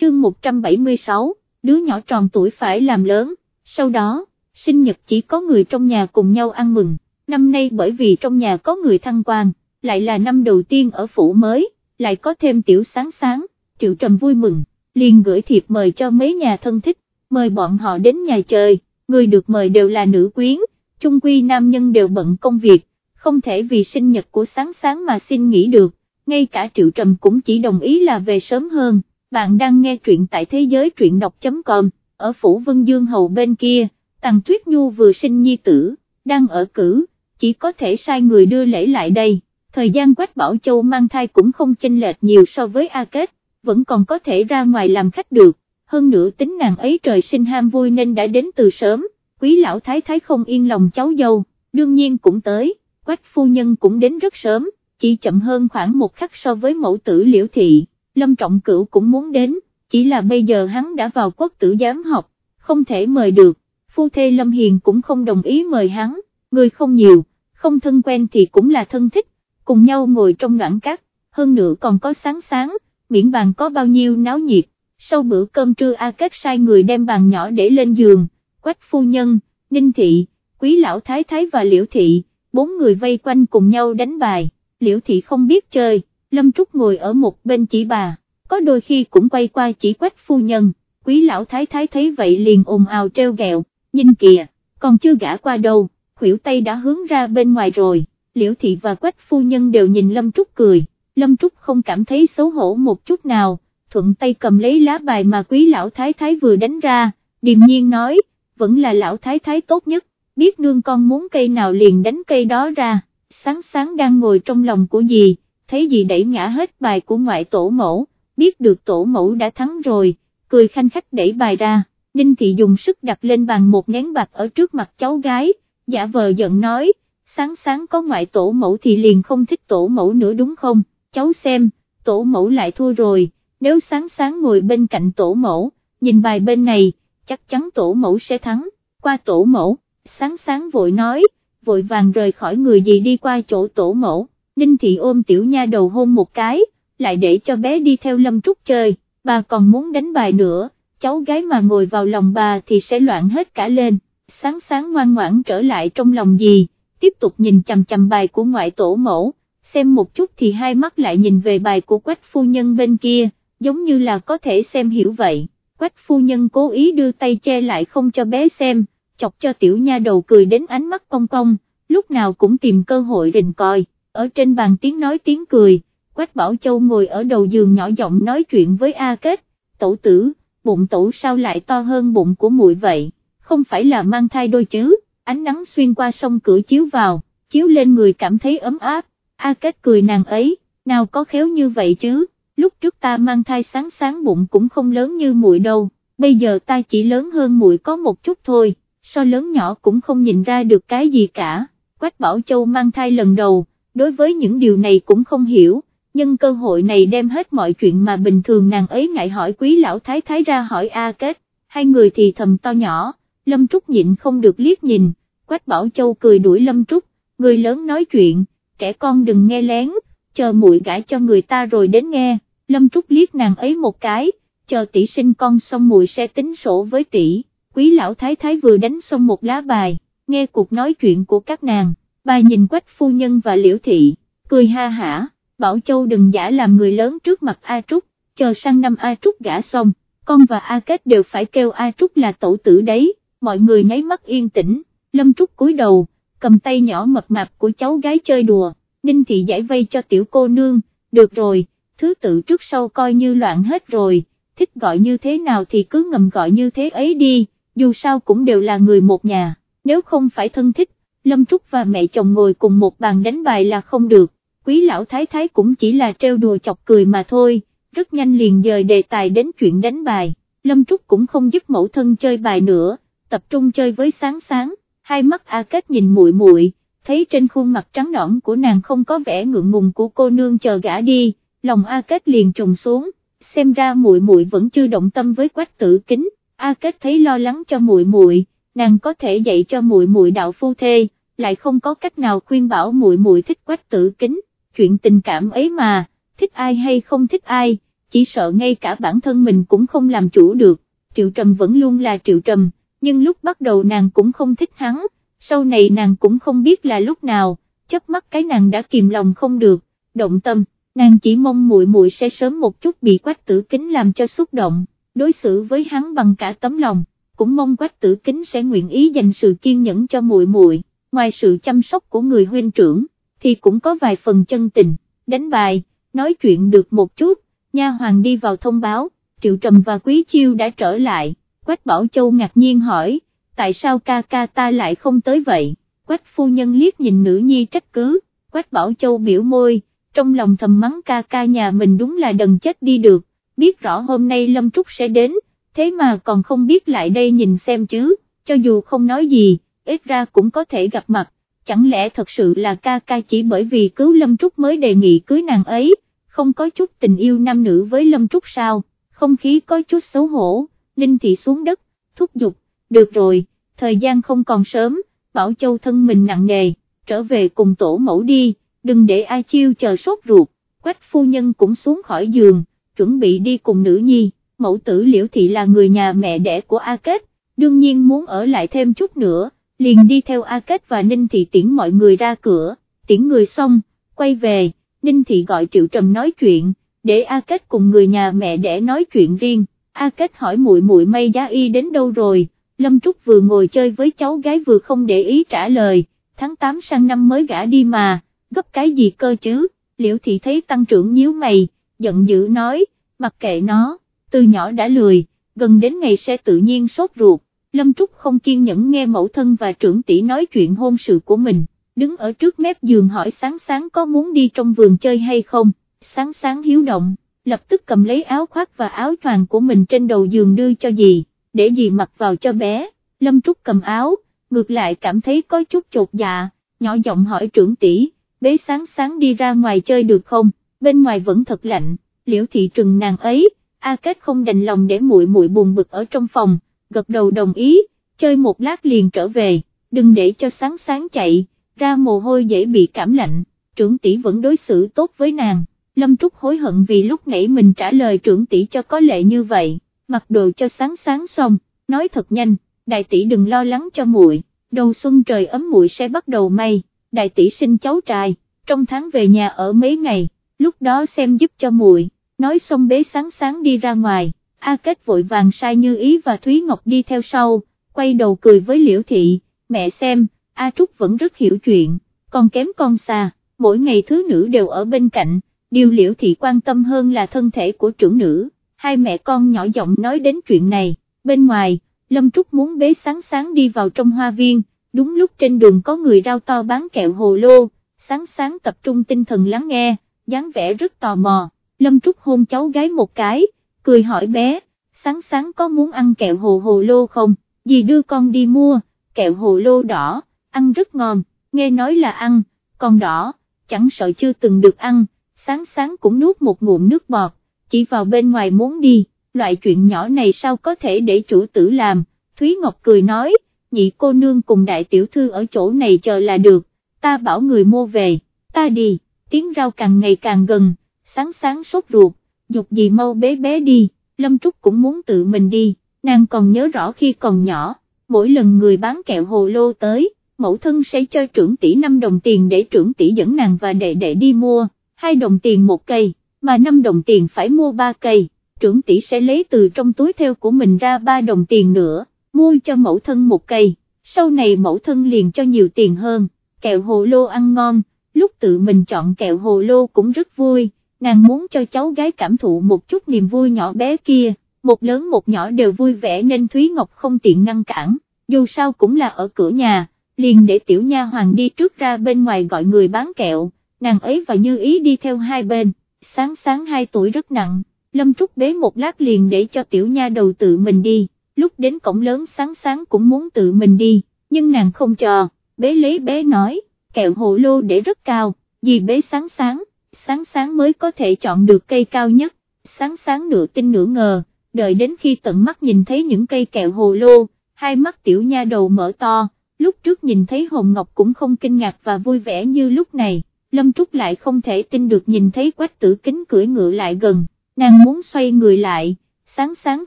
chương 176, đứa nhỏ tròn tuổi phải làm lớn, sau đó, sinh nhật chỉ có người trong nhà cùng nhau ăn mừng, năm nay bởi vì trong nhà có người thăng quan, lại là năm đầu tiên ở phủ mới, lại có thêm tiểu sáng sáng, triệu trầm vui mừng, liền gửi thiệp mời cho mấy nhà thân thích, mời bọn họ đến nhà chơi, người được mời đều là nữ quyến, chung quy nam nhân đều bận công việc, không thể vì sinh nhật của sáng sáng mà xin nghỉ được, ngay cả triệu trầm cũng chỉ đồng ý là về sớm hơn, bạn đang nghe truyện tại thế giới truyện đọc.com, ở phủ Vân Dương Hầu bên kia, Tằng Tuyết Nhu vừa sinh nhi tử, đang ở cử, chỉ có thể sai người đưa lễ lại đây, thời gian Quách Bảo Châu mang thai cũng không chênh lệch nhiều so với A Kết, vẫn còn có thể ra ngoài làm khách được, hơn nữa tính nàng ấy trời sinh ham vui nên đã đến từ sớm, quý lão thái thái không yên lòng cháu dâu, đương nhiên cũng tới, Quách phu nhân cũng đến rất sớm, chỉ chậm hơn khoảng một khắc so với mẫu tử liễu thị, Lâm Trọng Cửu cũng muốn đến, chỉ là bây giờ hắn đã vào quốc tử giám học, không thể mời được, phu thê Lâm Hiền cũng không đồng ý mời hắn, người không nhiều, không thân quen thì cũng là thân thích, cùng nhau ngồi trong ngoãn cát, hơn nữa còn có sáng sáng, miễn bàn có bao nhiêu náo nhiệt, sau bữa cơm trưa A Kết sai người đem bàn nhỏ để lên giường, quách phu nhân, ninh thị, quý lão thái thái và liễu thị, bốn người vây quanh cùng nhau đánh bài, liễu thị không biết chơi, Lâm Trúc ngồi ở một bên chỉ bà, có đôi khi cũng quay qua chỉ quách phu nhân, quý lão thái thái thấy vậy liền ồn ào treo gẹo, nhìn kìa, còn chưa gã qua đâu, khuỷu tay đã hướng ra bên ngoài rồi, liễu thị và quách phu nhân đều nhìn Lâm Trúc cười, Lâm Trúc không cảm thấy xấu hổ một chút nào, thuận tay cầm lấy lá bài mà quý lão thái thái vừa đánh ra, điềm nhiên nói, vẫn là lão thái thái tốt nhất, biết nương con muốn cây nào liền đánh cây đó ra, sáng sáng đang ngồi trong lòng của dì, thấy gì đẩy ngã hết bài của ngoại tổ mẫu, biết được tổ mẫu đã thắng rồi, cười khanh khách đẩy bài ra, Ninh Thị dùng sức đặt lên bàn một nén bạc ở trước mặt cháu gái, giả vờ giận nói, sáng sáng có ngoại tổ mẫu thì liền không thích tổ mẫu nữa đúng không, cháu xem, tổ mẫu lại thua rồi, nếu sáng sáng ngồi bên cạnh tổ mẫu, nhìn bài bên này, chắc chắn tổ mẫu sẽ thắng, qua tổ mẫu, sáng sáng vội nói, vội vàng rời khỏi người gì đi qua chỗ tổ mẫu, Ninh Thị ôm tiểu nha đầu hôn một cái, lại để cho bé đi theo Lâm Trúc chơi, bà còn muốn đánh bài nữa, cháu gái mà ngồi vào lòng bà thì sẽ loạn hết cả lên, sáng sáng ngoan ngoãn trở lại trong lòng gì, tiếp tục nhìn chằm chằm bài của ngoại tổ mẫu, xem một chút thì hai mắt lại nhìn về bài của quách phu nhân bên kia, giống như là có thể xem hiểu vậy, quách phu nhân cố ý đưa tay che lại không cho bé xem, chọc cho tiểu nha đầu cười đến ánh mắt cong cong, lúc nào cũng tìm cơ hội rình coi, ở trên bàn tiếng nói tiếng cười, quách bảo châu ngồi ở đầu giường nhỏ giọng nói chuyện với A Kết, tổ tử, bụng tổ sao lại to hơn bụng của muội vậy, không phải là mang thai đôi chứ, ánh nắng xuyên qua sông cửa chiếu vào, chiếu lên người cảm thấy ấm áp, A Kết cười nàng ấy, nào có khéo như vậy chứ, lúc trước ta mang thai sáng sáng bụng cũng không lớn như muội đâu, bây giờ ta chỉ lớn hơn muội có một chút thôi, so lớn nhỏ cũng không nhìn ra được cái gì cả, Quách Bảo Châu mang thai lần đầu, đối với những điều này cũng không hiểu, nhưng cơ hội này đem hết mọi chuyện mà bình thường nàng ấy ngại hỏi quý lão thái thái ra hỏi A Kết, hai người thì thầm to nhỏ, Lâm Trúc nhịn không được liếc nhìn, Quách Bảo Châu cười đuổi Lâm Trúc, người lớn nói chuyện, trẻ con đừng nghe lén, chờ muội gãi cho người ta rồi đến nghe, Lâm Trúc liếc nàng ấy một cái, chờ tỷ sinh con xong muội sẽ tính sổ với tỷ, quý lão thái thái vừa đánh xong một lá bài, nghe cuộc nói chuyện của các nàng, bà nhìn quách phu nhân và liễu thị, cười ha hả, bảo châu đừng giả làm người lớn trước mặt A Trúc, chờ sang năm A Trúc gả xong, con và A Kết đều phải kêu A Trúc là tổ tử đấy, mọi người nháy mắt yên tĩnh, Lâm Trúc cúi đầu, cầm tay nhỏ mập mạp của cháu gái chơi đùa, Ninh Thị giải vây cho tiểu cô nương, được rồi, thứ tự trước sau coi như loạn hết rồi, thích gọi như thế nào thì cứ ngầm gọi như thế ấy đi, dù sao cũng đều là người một nhà, nếu không phải thân thích, Lâm Trúc và mẹ chồng ngồi cùng một bàn đánh bài là không được, quý lão thái thái cũng chỉ là trêu đùa chọc cười mà thôi, rất nhanh liền dời đề tài đến chuyện đánh bài, Lâm Trúc cũng không giúp mẫu thân chơi bài nữa, tập trung chơi với sáng sáng, hai mắt A Kết nhìn muội muội, thấy trên khuôn mặt trắng nõn của nàng không có vẻ ngượng ngùng của cô nương chờ gã đi, lòng A Kết liền trùng xuống, xem ra muội muội vẫn chưa động tâm với quách tử kính, A Kết thấy lo lắng cho muội muội, nàng có thể dạy cho muội muội đạo phu thê, lại không có cách nào khuyên bảo muội muội thích quách tử kính, chuyện tình cảm ấy mà, thích ai hay không thích ai, chỉ sợ ngay cả bản thân mình cũng không làm chủ được, Triệu Trầm vẫn luôn là Triệu Trầm, nhưng lúc bắt đầu nàng cũng không thích hắn, sau này nàng cũng không biết là lúc nào, chớp mắt cái nàng đã kìm lòng không được, động tâm, nàng chỉ mong muội muội sẽ sớm một chút bị quách tử kính làm cho xúc động, đối xử với hắn bằng cả tấm lòng, cũng mong quách tử kính sẽ nguyện ý dành sự kiên nhẫn cho muội muội, ngoài sự chăm sóc của người huynh trưởng, thì cũng có vài phần chân tình, đánh bài, nói chuyện được một chút, nha hoàng đi vào thông báo, Triệu Trầm và Quý Chiêu đã trở lại, Quách Bảo Châu ngạc nhiên hỏi, tại sao ca ca ta lại không tới vậy, Quách phu nhân liếc nhìn nữ nhi trách cứ, Quách Bảo Châu biểu môi, trong lòng thầm mắng ca ca nhà mình đúng là đần chết đi được, biết rõ hôm nay Lâm Trúc sẽ đến, thế mà còn không biết lại đây nhìn xem chứ, cho dù không nói gì, ít ra cũng có thể gặp mặt, chẳng lẽ thật sự là ca ca chỉ bởi vì cứu Lâm Trúc mới đề nghị cưới nàng ấy, không có chút tình yêu nam nữ với Lâm Trúc sao, không khí có chút xấu hổ, Ninh Thị xuống đất, thúc giục, được rồi, thời gian không còn sớm, Bảo Châu thân mình nặng nề, trở về cùng tổ mẫu đi, đừng để ai chiêu chờ sốt ruột, quách phu nhân cũng xuống khỏi giường, chuẩn bị đi cùng nữ nhi, mẫu tử liễu thị là người nhà mẹ đẻ của A Kết, đương nhiên muốn ở lại thêm chút nữa, liền đi theo A Kết và Ninh Thị tiễn mọi người ra cửa, tiễn người xong, quay về, Ninh Thị gọi Triệu Trầm nói chuyện, để A Kết cùng người nhà mẹ đẻ nói chuyện riêng, A Kết hỏi muội muội mây Giá Y đến đâu rồi, Lâm Trúc vừa ngồi chơi với cháu gái vừa không để ý trả lời, tháng 8 sang năm mới gả đi mà, gấp cái gì cơ chứ, liễu thị thấy tăng trưởng nhíu mày, giận dữ nói, mặc kệ nó, từ nhỏ đã lười, gần đến ngày sẽ tự nhiên sốt ruột, Lâm Trúc không kiên nhẫn nghe mẫu thân và trưởng tỷ nói chuyện hôn sự của mình, đứng ở trước mép giường hỏi sáng sáng có muốn đi trong vườn chơi hay không, sáng sáng hiếu động, lập tức cầm lấy áo khoác và áo choàng của mình trên đầu giường đưa cho dì, để dì mặc vào cho bé, Lâm Trúc cầm áo, ngược lại cảm thấy có chút chột dạ, nhỏ giọng hỏi trưởng tỷ, bế sáng sáng đi ra ngoài chơi được không, bên ngoài vẫn thật lạnh, liễu thị trừng nàng ấy, A Kết không đành lòng để muội muội buồn bực ở trong phòng, gật đầu đồng ý, chơi một lát liền trở về, đừng để cho sáng sáng chạy, ra mồ hôi dễ bị cảm lạnh, trưởng tỷ vẫn đối xử tốt với nàng, Lâm Trúc hối hận vì lúc nãy mình trả lời trưởng tỷ cho có lệ như vậy, mặc đồ cho sáng sáng xong, nói thật nhanh, đại tỷ đừng lo lắng cho muội, đầu xuân trời ấm muội sẽ bắt đầu may, đại tỷ sinh cháu trai, trong tháng về nhà ở mấy ngày, lúc đó xem giúp cho muội, nói xong bế sáng sáng đi ra ngoài, A Kết vội vàng sai Như Ý và Thúy Ngọc đi theo sau, quay đầu cười với Liễu Thị, mẹ xem, A Trúc vẫn rất hiểu chuyện, còn kém con xa, mỗi ngày thứ nữ đều ở bên cạnh, điều Liễu Thị quan tâm hơn là thân thể của trưởng nữ, hai mẹ con nhỏ giọng nói đến chuyện này, bên ngoài, Lâm Trúc muốn bế sáng sáng đi vào trong hoa viên, đúng lúc trên đường có người rao to bán kẹo hồ lô, sáng sáng tập trung tinh thần lắng nghe, dáng vẻ rất tò mò, Lâm Trúc hôn cháu gái một cái, cười hỏi bé, sáng sáng có muốn ăn kẹo hồ hồ lô không, dì đưa con đi mua, kẹo hồ lô đỏ, ăn rất ngon, nghe nói là ăn, còn đỏ, chẳng sợ chưa từng được ăn, sáng sáng cũng nuốt một ngụm nước bọt, chỉ vào bên ngoài muốn đi, loại chuyện nhỏ này sao có thể để chủ tử làm, Thúy Ngọc cười nói, nhị cô nương cùng đại tiểu thư ở chỗ này chờ là được, ta bảo người mua về, ta đi, tiếng rau càng ngày càng gần, sáng sáng sốt ruột, dục gì mau bế bé đi, Lâm Trúc cũng muốn tự mình đi, nàng còn nhớ rõ khi còn nhỏ, mỗi lần người bán kẹo hồ lô tới, mẫu thân sẽ cho trưởng tỷ 5 đồng tiền để trưởng tỷ dẫn nàng và đệ đệ đi mua, 2 đồng tiền một cây, mà 5 đồng tiền phải mua 3 cây, trưởng tỷ sẽ lấy từ trong túi theo của mình ra 3 đồng tiền nữa, mua cho mẫu thân một cây, sau này mẫu thân liền cho nhiều tiền hơn, kẹo hồ lô ăn ngon, lúc tự mình chọn kẹo hồ lô cũng rất vui, nàng muốn cho cháu gái cảm thụ một chút niềm vui nhỏ bé kia, một lớn một nhỏ đều vui vẻ nên Thúy Ngọc không tiện ngăn cản, dù sao cũng là ở cửa nhà, liền để tiểu nha hoàng đi trước ra bên ngoài gọi người bán kẹo, nàng ấy và Như Ý đi theo hai bên, sáng sáng hai tuổi rất nặng, Lâm Trúc bế một lát liền để cho tiểu nha đầu tự mình đi, lúc đến cổng lớn sáng sáng cũng muốn tự mình đi, nhưng nàng không cho, bế lấy bé nói, kẹo hồ lô để rất cao, vì bế sáng sáng, sáng sáng mới có thể chọn được cây cao nhất, sáng sáng nửa tin nửa ngờ, đợi đến khi tận mắt nhìn thấy những cây kẹo hồ lô, hai mắt tiểu nha đầu mở to, lúc trước nhìn thấy Hồng Ngọc cũng không kinh ngạc và vui vẻ như lúc này, Lâm Trúc lại không thể tin được nhìn thấy quách tử kính cưỡi ngựa lại gần, nàng muốn xoay người lại, sáng sáng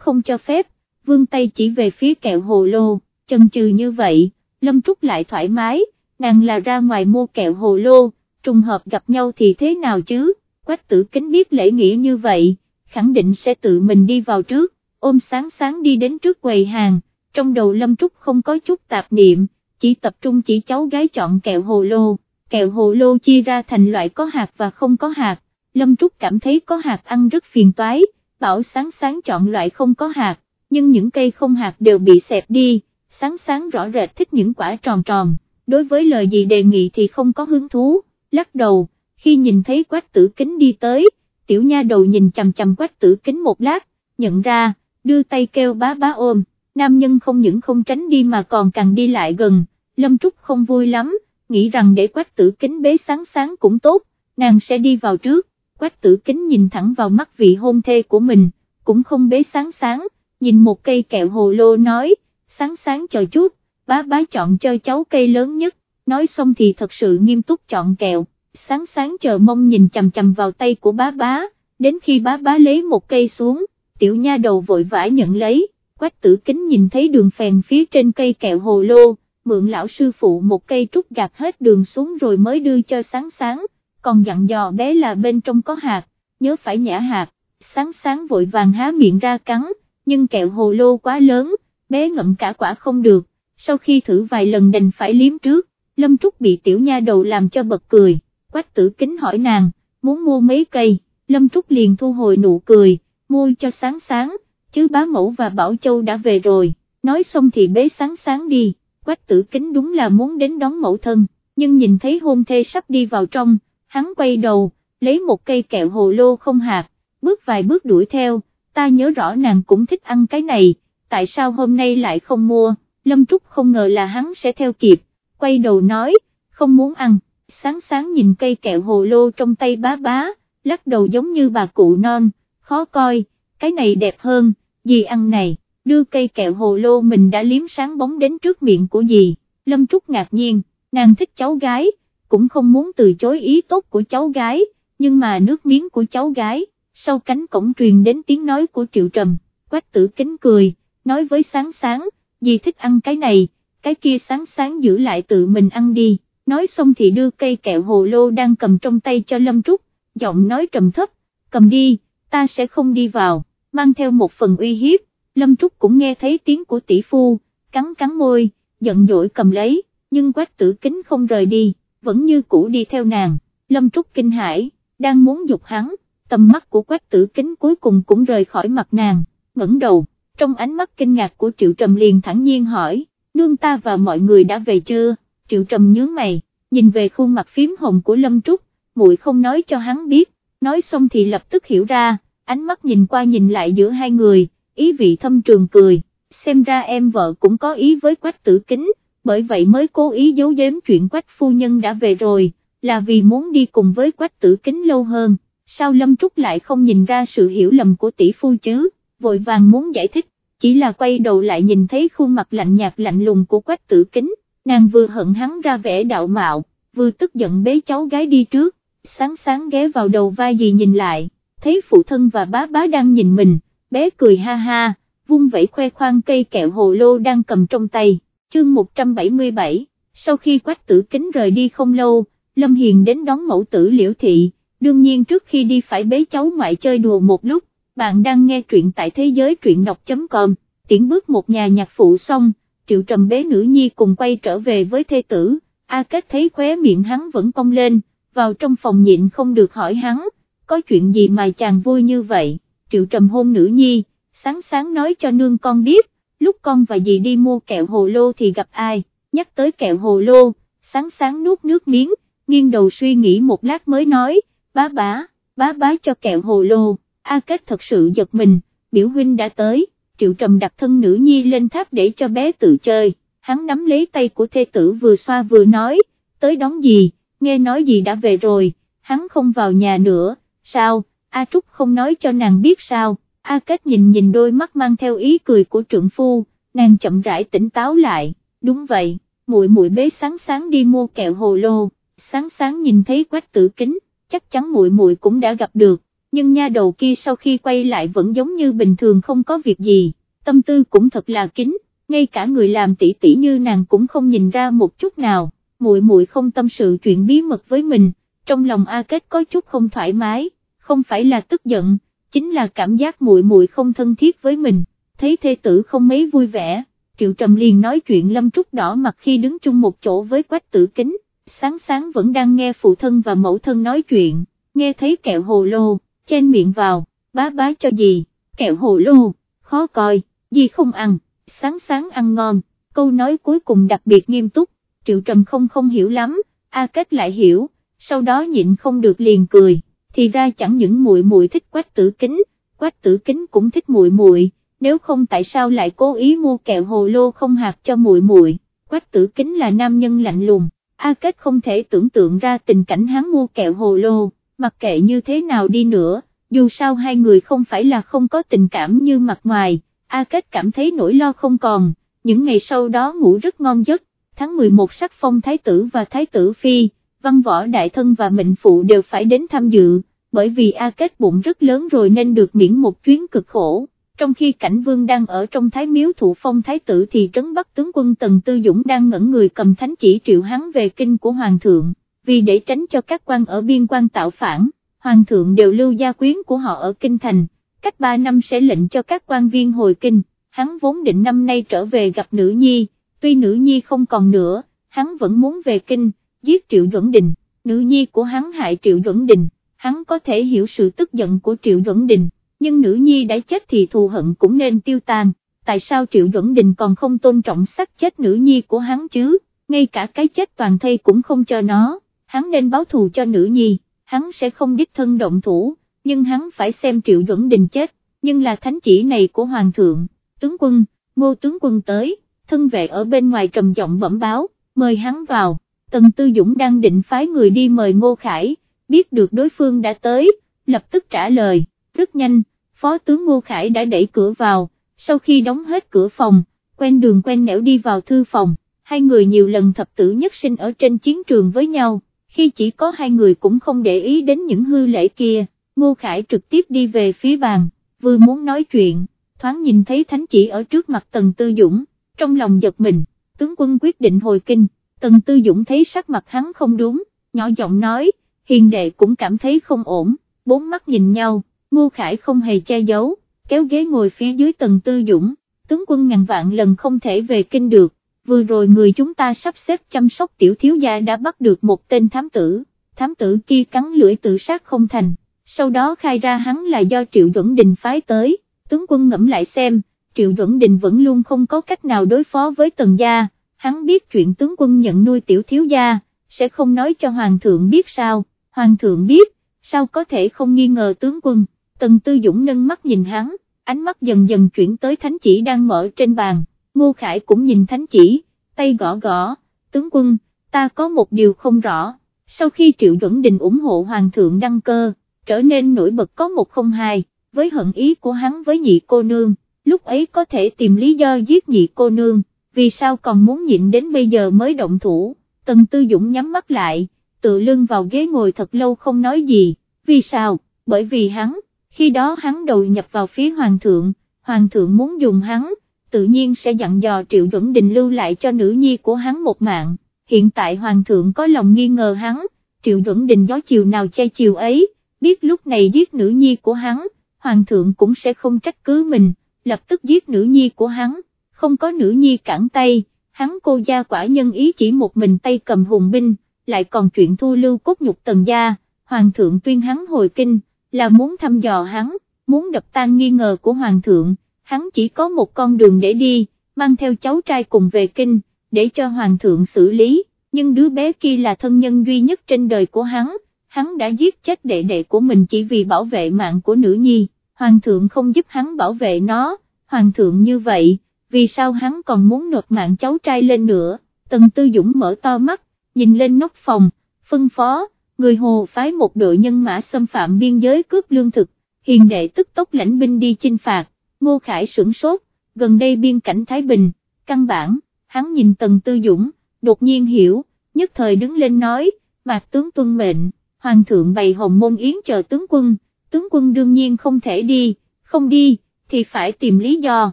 không cho phép, vương tay chỉ về phía kẹo hồ lô, chần chừ như vậy, Lâm Trúc lại thoải mái, nàng là ra ngoài mua kẹo hồ lô, trùng hợp gặp nhau thì thế nào chứ, quách tử kính biết lễ nghĩa như vậy, khẳng định sẽ tự mình đi vào trước, ôm sáng sáng đi đến trước quầy hàng, trong đầu Lâm Trúc không có chút tạp niệm, chỉ tập trung chỉ cháu gái chọn kẹo hồ lô, kẹo hồ lô chia ra thành loại có hạt và không có hạt, Lâm Trúc cảm thấy có hạt ăn rất phiền toái, bảo sáng sáng chọn loại không có hạt, nhưng những cây không hạt đều bị xẹp đi, sáng sáng rõ rệt thích những quả tròn tròn, đối với lời gì đề nghị thì không có hứng thú, lắc đầu, khi nhìn thấy quách tử kính đi tới, tiểu nha đầu nhìn chằm chằm quách tử kính một lát, nhận ra, đưa tay kêu bá bá ôm, nam nhân không những không tránh đi mà còn càng đi lại gần, Lâm Trúc không vui lắm, nghĩ rằng để quách tử kính bế sáng sáng cũng tốt, nàng sẽ đi vào trước, quách tử kính nhìn thẳng vào mắt vị hôn thê của mình, cũng không bế sáng sáng, nhìn một cây kẹo hồ lô nói, sáng sáng chờ chút, bá bá chọn cho cháu cây lớn nhất, nói xong thì thật sự nghiêm túc chọn kẹo, sáng sáng chờ mong nhìn chầm chầm vào tay của bá bá, đến khi bá bá lấy một cây xuống, tiểu nha đầu vội vã nhận lấy, quách tử kính nhìn thấy đường phèn phía trên cây kẹo hồ lô, mượn lão sư phụ một cây trúc gạt hết đường xuống rồi mới đưa cho sáng sáng, còn dặn dò bé là bên trong có hạt, nhớ phải nhả hạt, sáng sáng vội vàng há miệng ra cắn, nhưng kẹo hồ lô quá lớn, bé ngậm cả quả không được, sau khi thử vài lần đành phải liếm trước, Lâm Trúc bị tiểu nha đầu làm cho bật cười, quách tử kính hỏi nàng, muốn mua mấy cây, Lâm Trúc liền thu hồi nụ cười, mua cho sáng sáng, chứ bá mẫu và Bảo Châu đã về rồi, nói xong thì bế sáng sáng đi, quách tử kính đúng là muốn đến đón mẫu thân, nhưng nhìn thấy hôn thê sắp đi vào trong, hắn quay đầu, lấy một cây kẹo hồ lô không hạt, bước vài bước đuổi theo, ta nhớ rõ nàng cũng thích ăn cái này, tại sao hôm nay lại không mua, Lâm Trúc không ngờ là hắn sẽ theo kịp, quay đầu nói, không muốn ăn, sáng sáng nhìn cây kẹo hồ lô trong tay bá bá, lắc đầu giống như bà cụ non, khó coi, cái này đẹp hơn, gì ăn này, đưa cây kẹo hồ lô mình đã liếm sáng bóng đến trước miệng của dì, Lâm Trúc ngạc nhiên, nàng thích cháu gái, cũng không muốn từ chối ý tốt của cháu gái, nhưng mà nước miếng của cháu gái, sau cánh cổng truyền đến tiếng nói của Triệu Trầm, quách tử kính cười, nói với sáng sáng, dì thích ăn cái này, cái kia sáng sáng giữ lại tự mình ăn đi, nói xong thì đưa cây kẹo hồ lô đang cầm trong tay cho Lâm Trúc, giọng nói trầm thấp, cầm đi, ta sẽ không đi vào, mang theo một phần uy hiếp, Lâm Trúc cũng nghe thấy tiếng của tỷ phu, cắn cắn môi, giận dỗi cầm lấy, nhưng quách tử kính không rời đi, vẫn như cũ đi theo nàng, Lâm Trúc kinh hãi, đang muốn dục hắn, tầm mắt của quách tử kính cuối cùng cũng rời khỏi mặt nàng, ngẩng đầu, trong ánh mắt kinh ngạc của Triệu Trầm liền thẳng nhiên hỏi, nương ta và mọi người đã về chưa, Triệu Trầm nhướng mày, nhìn về khuôn mặt phím hồng của Lâm Trúc, muội không nói cho hắn biết, nói xong thì lập tức hiểu ra, ánh mắt nhìn qua nhìn lại giữa hai người, ý vị thâm trường cười, xem ra em vợ cũng có ý với quách tử kính, bởi vậy mới cố ý giấu giếm chuyện quách phu nhân đã về rồi, là vì muốn đi cùng với quách tử kính lâu hơn, sao Lâm Trúc lại không nhìn ra sự hiểu lầm của tỷ phu chứ, vội vàng muốn giải thích, chỉ là quay đầu lại nhìn thấy khuôn mặt lạnh nhạt lạnh lùng của quách tử kính, nàng vừa hận hắn ra vẻ đạo mạo, vừa tức giận bế cháu gái đi trước, sáng sáng ghé vào đầu vai gì nhìn lại, thấy phụ thân và bá bá đang nhìn mình, bé cười ha ha, vung vẫy khoe khoang cây kẹo hồ lô đang cầm trong tay, chương 177, sau khi quách tử kính rời đi không lâu, Lâm Hiền đến đón mẫu tử liễu thị, đương nhiên trước khi đi phải bế cháu ngoại chơi đùa một lúc, bạn đang nghe truyện tại thế giới truyện đọc.com, tiễn bước một nhà nhạc phụ xong, triệu trầm bế nữ nhi cùng quay trở về với thê tử, A Kết thấy khóe miệng hắn vẫn cong lên, vào trong phòng nhịn không được hỏi hắn, có chuyện gì mà chàng vui như vậy, triệu trầm hôn nữ nhi, sáng sáng nói cho nương con biết, lúc con và dì đi mua kẹo hồ lô thì gặp ai, nhắc tới kẹo hồ lô, sáng sáng nuốt nước miếng, nghiêng đầu suy nghĩ một lát mới nói, bá bá, bá bá cho kẹo hồ lô, A Kết thật sự giật mình, biểu huynh đã tới, triệu trầm đặt thân nữ nhi lên tháp để cho bé tự chơi, hắn nắm lấy tay của thê tử vừa xoa vừa nói, tới đón gì, nghe nói gì đã về rồi, hắn không vào nhà nữa, sao, A Trúc không nói cho nàng biết sao, A Kết nhìn nhìn đôi mắt mang theo ý cười của trượng phu, nàng chậm rãi tỉnh táo lại, đúng vậy, muội muội bế sáng sáng đi mua kẹo hồ lô, sáng sáng nhìn thấy quách tử kính, chắc chắn muội muội cũng đã gặp được, nhưng nha đầu kia sau khi quay lại vẫn giống như bình thường không có việc gì, tâm tư cũng thật là kín, ngay cả người làm tỷ tỷ như nàng cũng không nhìn ra một chút nào, muội muội không tâm sự chuyện bí mật với mình, trong lòng A Kết có chút không thoải mái, không phải là tức giận, chính là cảm giác muội muội không thân thiết với mình, thấy thê tử không mấy vui vẻ, Triệu Trầm liền nói chuyện Lâm Trúc đỏ mặt khi đứng chung một chỗ với Quách Tử Kính, sáng sáng vẫn đang nghe phụ thân và mẫu thân nói chuyện, nghe thấy kẹo hồ lô, chen miệng vào, bá bá cho gì, kẹo hồ lô, khó coi, gì không ăn, sáng sáng ăn ngon, câu nói cuối cùng đặc biệt nghiêm túc, Triệu Trầm không không hiểu lắm, A Kết lại hiểu, sau đó nhịn không được liền cười, thì ra chẳng những muội muội thích Quách Tử Kính, Quách Tử Kính cũng thích muội muội nếu không tại sao lại cố ý mua kẹo hồ lô không hạt cho muội muội. Quách tử kính là nam nhân lạnh lùng, A Kết không thể tưởng tượng ra tình cảnh hắn mua kẹo hồ lô, mặc kệ như thế nào đi nữa, dù sao hai người không phải là không có tình cảm như mặt ngoài, A Kết cảm thấy nỗi lo không còn, những ngày sau đó ngủ rất ngon giấc, tháng 11 sắc phong thái tử và thái tử phi, văn võ đại thân và mệnh phụ đều phải đến tham dự, bởi vì A Kết bụng rất lớn rồi nên được miễn một chuyến cực khổ. Trong khi cảnh vương đang ở trong thái miếu thụ phong thái tử thì trấn bắc tướng quân Tần Tư Dũng đang ngẩn người cầm thánh chỉ triệu hắn về kinh của Hoàng thượng, vì để tránh cho các quan ở biên quan tạo phản, Hoàng thượng đều lưu gia quyến của họ ở kinh thành, cách 3 năm sẽ lệnh cho các quan viên hồi kinh, hắn vốn định năm nay trở về gặp nữ nhi, tuy nữ nhi không còn nữa, hắn vẫn muốn về kinh, giết Triệu Duẩn Đình, nữ nhi của hắn hại Triệu Duẩn Đình, hắn có thể hiểu sự tức giận của Triệu Duẩn Đình nhưng nữ nhi đã chết thì thù hận cũng nên tiêu tan, tại sao Triệu Duẩn Đình còn không tôn trọng xác chết nữ nhi của hắn chứ, ngay cả cái chết toàn thây cũng không cho nó, hắn nên báo thù cho nữ nhi, hắn sẽ không đích thân động thủ, nhưng hắn phải xem Triệu Duẩn Đình chết, nhưng là thánh chỉ này của Hoàng thượng, tướng quân, ngô tướng quân tới, thân vệ ở bên ngoài trầm giọng bẩm báo, mời hắn vào, Tần Tư Dũng đang định phái người đi mời Ngô Khải, biết được đối phương đã tới, lập tức trả lời, rất nhanh, Phó tướng Ngô Khải đã đẩy cửa vào, sau khi đóng hết cửa phòng, quen đường quen nẻo đi vào thư phòng, hai người nhiều lần thập tử nhất sinh ở trên chiến trường với nhau, khi chỉ có hai người cũng không để ý đến những hư lễ kia, Ngô Khải trực tiếp đi về phía bàn, vừa muốn nói chuyện, thoáng nhìn thấy thánh chỉ ở trước mặt Tần Tư Dũng, trong lòng giật mình, tướng quân quyết định hồi kinh, Tần Tư Dũng thấy sắc mặt hắn không đúng, nhỏ giọng nói, hiền đệ cũng cảm thấy không ổn, bốn mắt nhìn nhau Ngô Khải không hề che giấu, kéo ghế ngồi phía dưới Tần tư dũng, tướng quân ngàn vạn lần không thể về kinh được, vừa rồi người chúng ta sắp xếp chăm sóc tiểu thiếu gia đã bắt được một tên thám tử, thám tử kia cắn lưỡi tự sát không thành, sau đó khai ra hắn là do Triệu Duẩn Đình phái tới, tướng quân ngẫm lại xem, Triệu Duẩn Đình vẫn luôn không có cách nào đối phó với tần gia, hắn biết chuyện tướng quân nhận nuôi tiểu thiếu gia, sẽ không nói cho Hoàng thượng biết sao, Hoàng thượng biết, sao có thể không nghi ngờ tướng quân. Tần Tư Dũng nâng mắt nhìn hắn, ánh mắt dần dần chuyển tới thánh chỉ đang mở trên bàn, Ngô Khải cũng nhìn thánh chỉ, tay gõ gõ, tướng quân, ta có một điều không rõ, sau khi Triệu Duẩn Đình ủng hộ Hoàng thượng đăng cơ, trở nên nổi bật có một không hai, với hận ý của hắn với nhị cô nương, lúc ấy có thể tìm lý do giết nhị cô nương, vì sao còn muốn nhịn đến bây giờ mới động thủ, Tần Tư Dũng nhắm mắt lại, tự lưng vào ghế ngồi thật lâu không nói gì, vì sao, bởi vì hắn, khi đó hắn đầu nhập vào phía hoàng thượng, hoàng thượng muốn dùng hắn, tự nhiên sẽ dặn dò Triệu Duẩn Đình lưu lại cho nữ nhi của hắn một mạng, hiện tại hoàng thượng có lòng nghi ngờ hắn, Triệu Duẩn Đình gió chiều nào chay chiều ấy, biết lúc này giết nữ nhi của hắn, hoàng thượng cũng sẽ không trách cứ mình, lập tức giết nữ nhi của hắn, không có nữ nhi cản tay, hắn cô gia quả nhân ý chỉ một mình tay cầm hùng binh, lại còn chuyện thu lưu cốt nhục tần gia, hoàng thượng tuyên hắn hồi kinh là muốn thăm dò hắn, muốn đập tan nghi ngờ của Hoàng thượng, hắn chỉ có một con đường để đi, mang theo cháu trai cùng về kinh, để cho Hoàng thượng xử lý, nhưng đứa bé kia là thân nhân duy nhất trên đời của hắn, hắn đã giết chết đệ đệ của mình chỉ vì bảo vệ mạng của nữ nhi, Hoàng thượng không giúp hắn bảo vệ nó, Hoàng thượng như vậy, vì sao hắn còn muốn nộp mạng cháu trai lên nữa, Tần Tư Dũng mở to mắt, nhìn lên nóc phòng, phân phó, người hồ phái một đội nhân mã xâm phạm biên giới cướp lương thực, hiền đệ tức tốc lãnh binh đi chinh phạt, Ngô Khải sửng sốt, gần đây biên cảnh Thái Bình, căn bản, hắn nhìn Tần Tư Dũng, đột nhiên hiểu, nhất thời đứng lên nói, mạc tướng tuân mệnh, hoàng thượng bày hồng môn yến chờ tướng quân, tướng quân đương nhiên không thể đi, không đi, thì phải tìm lý do,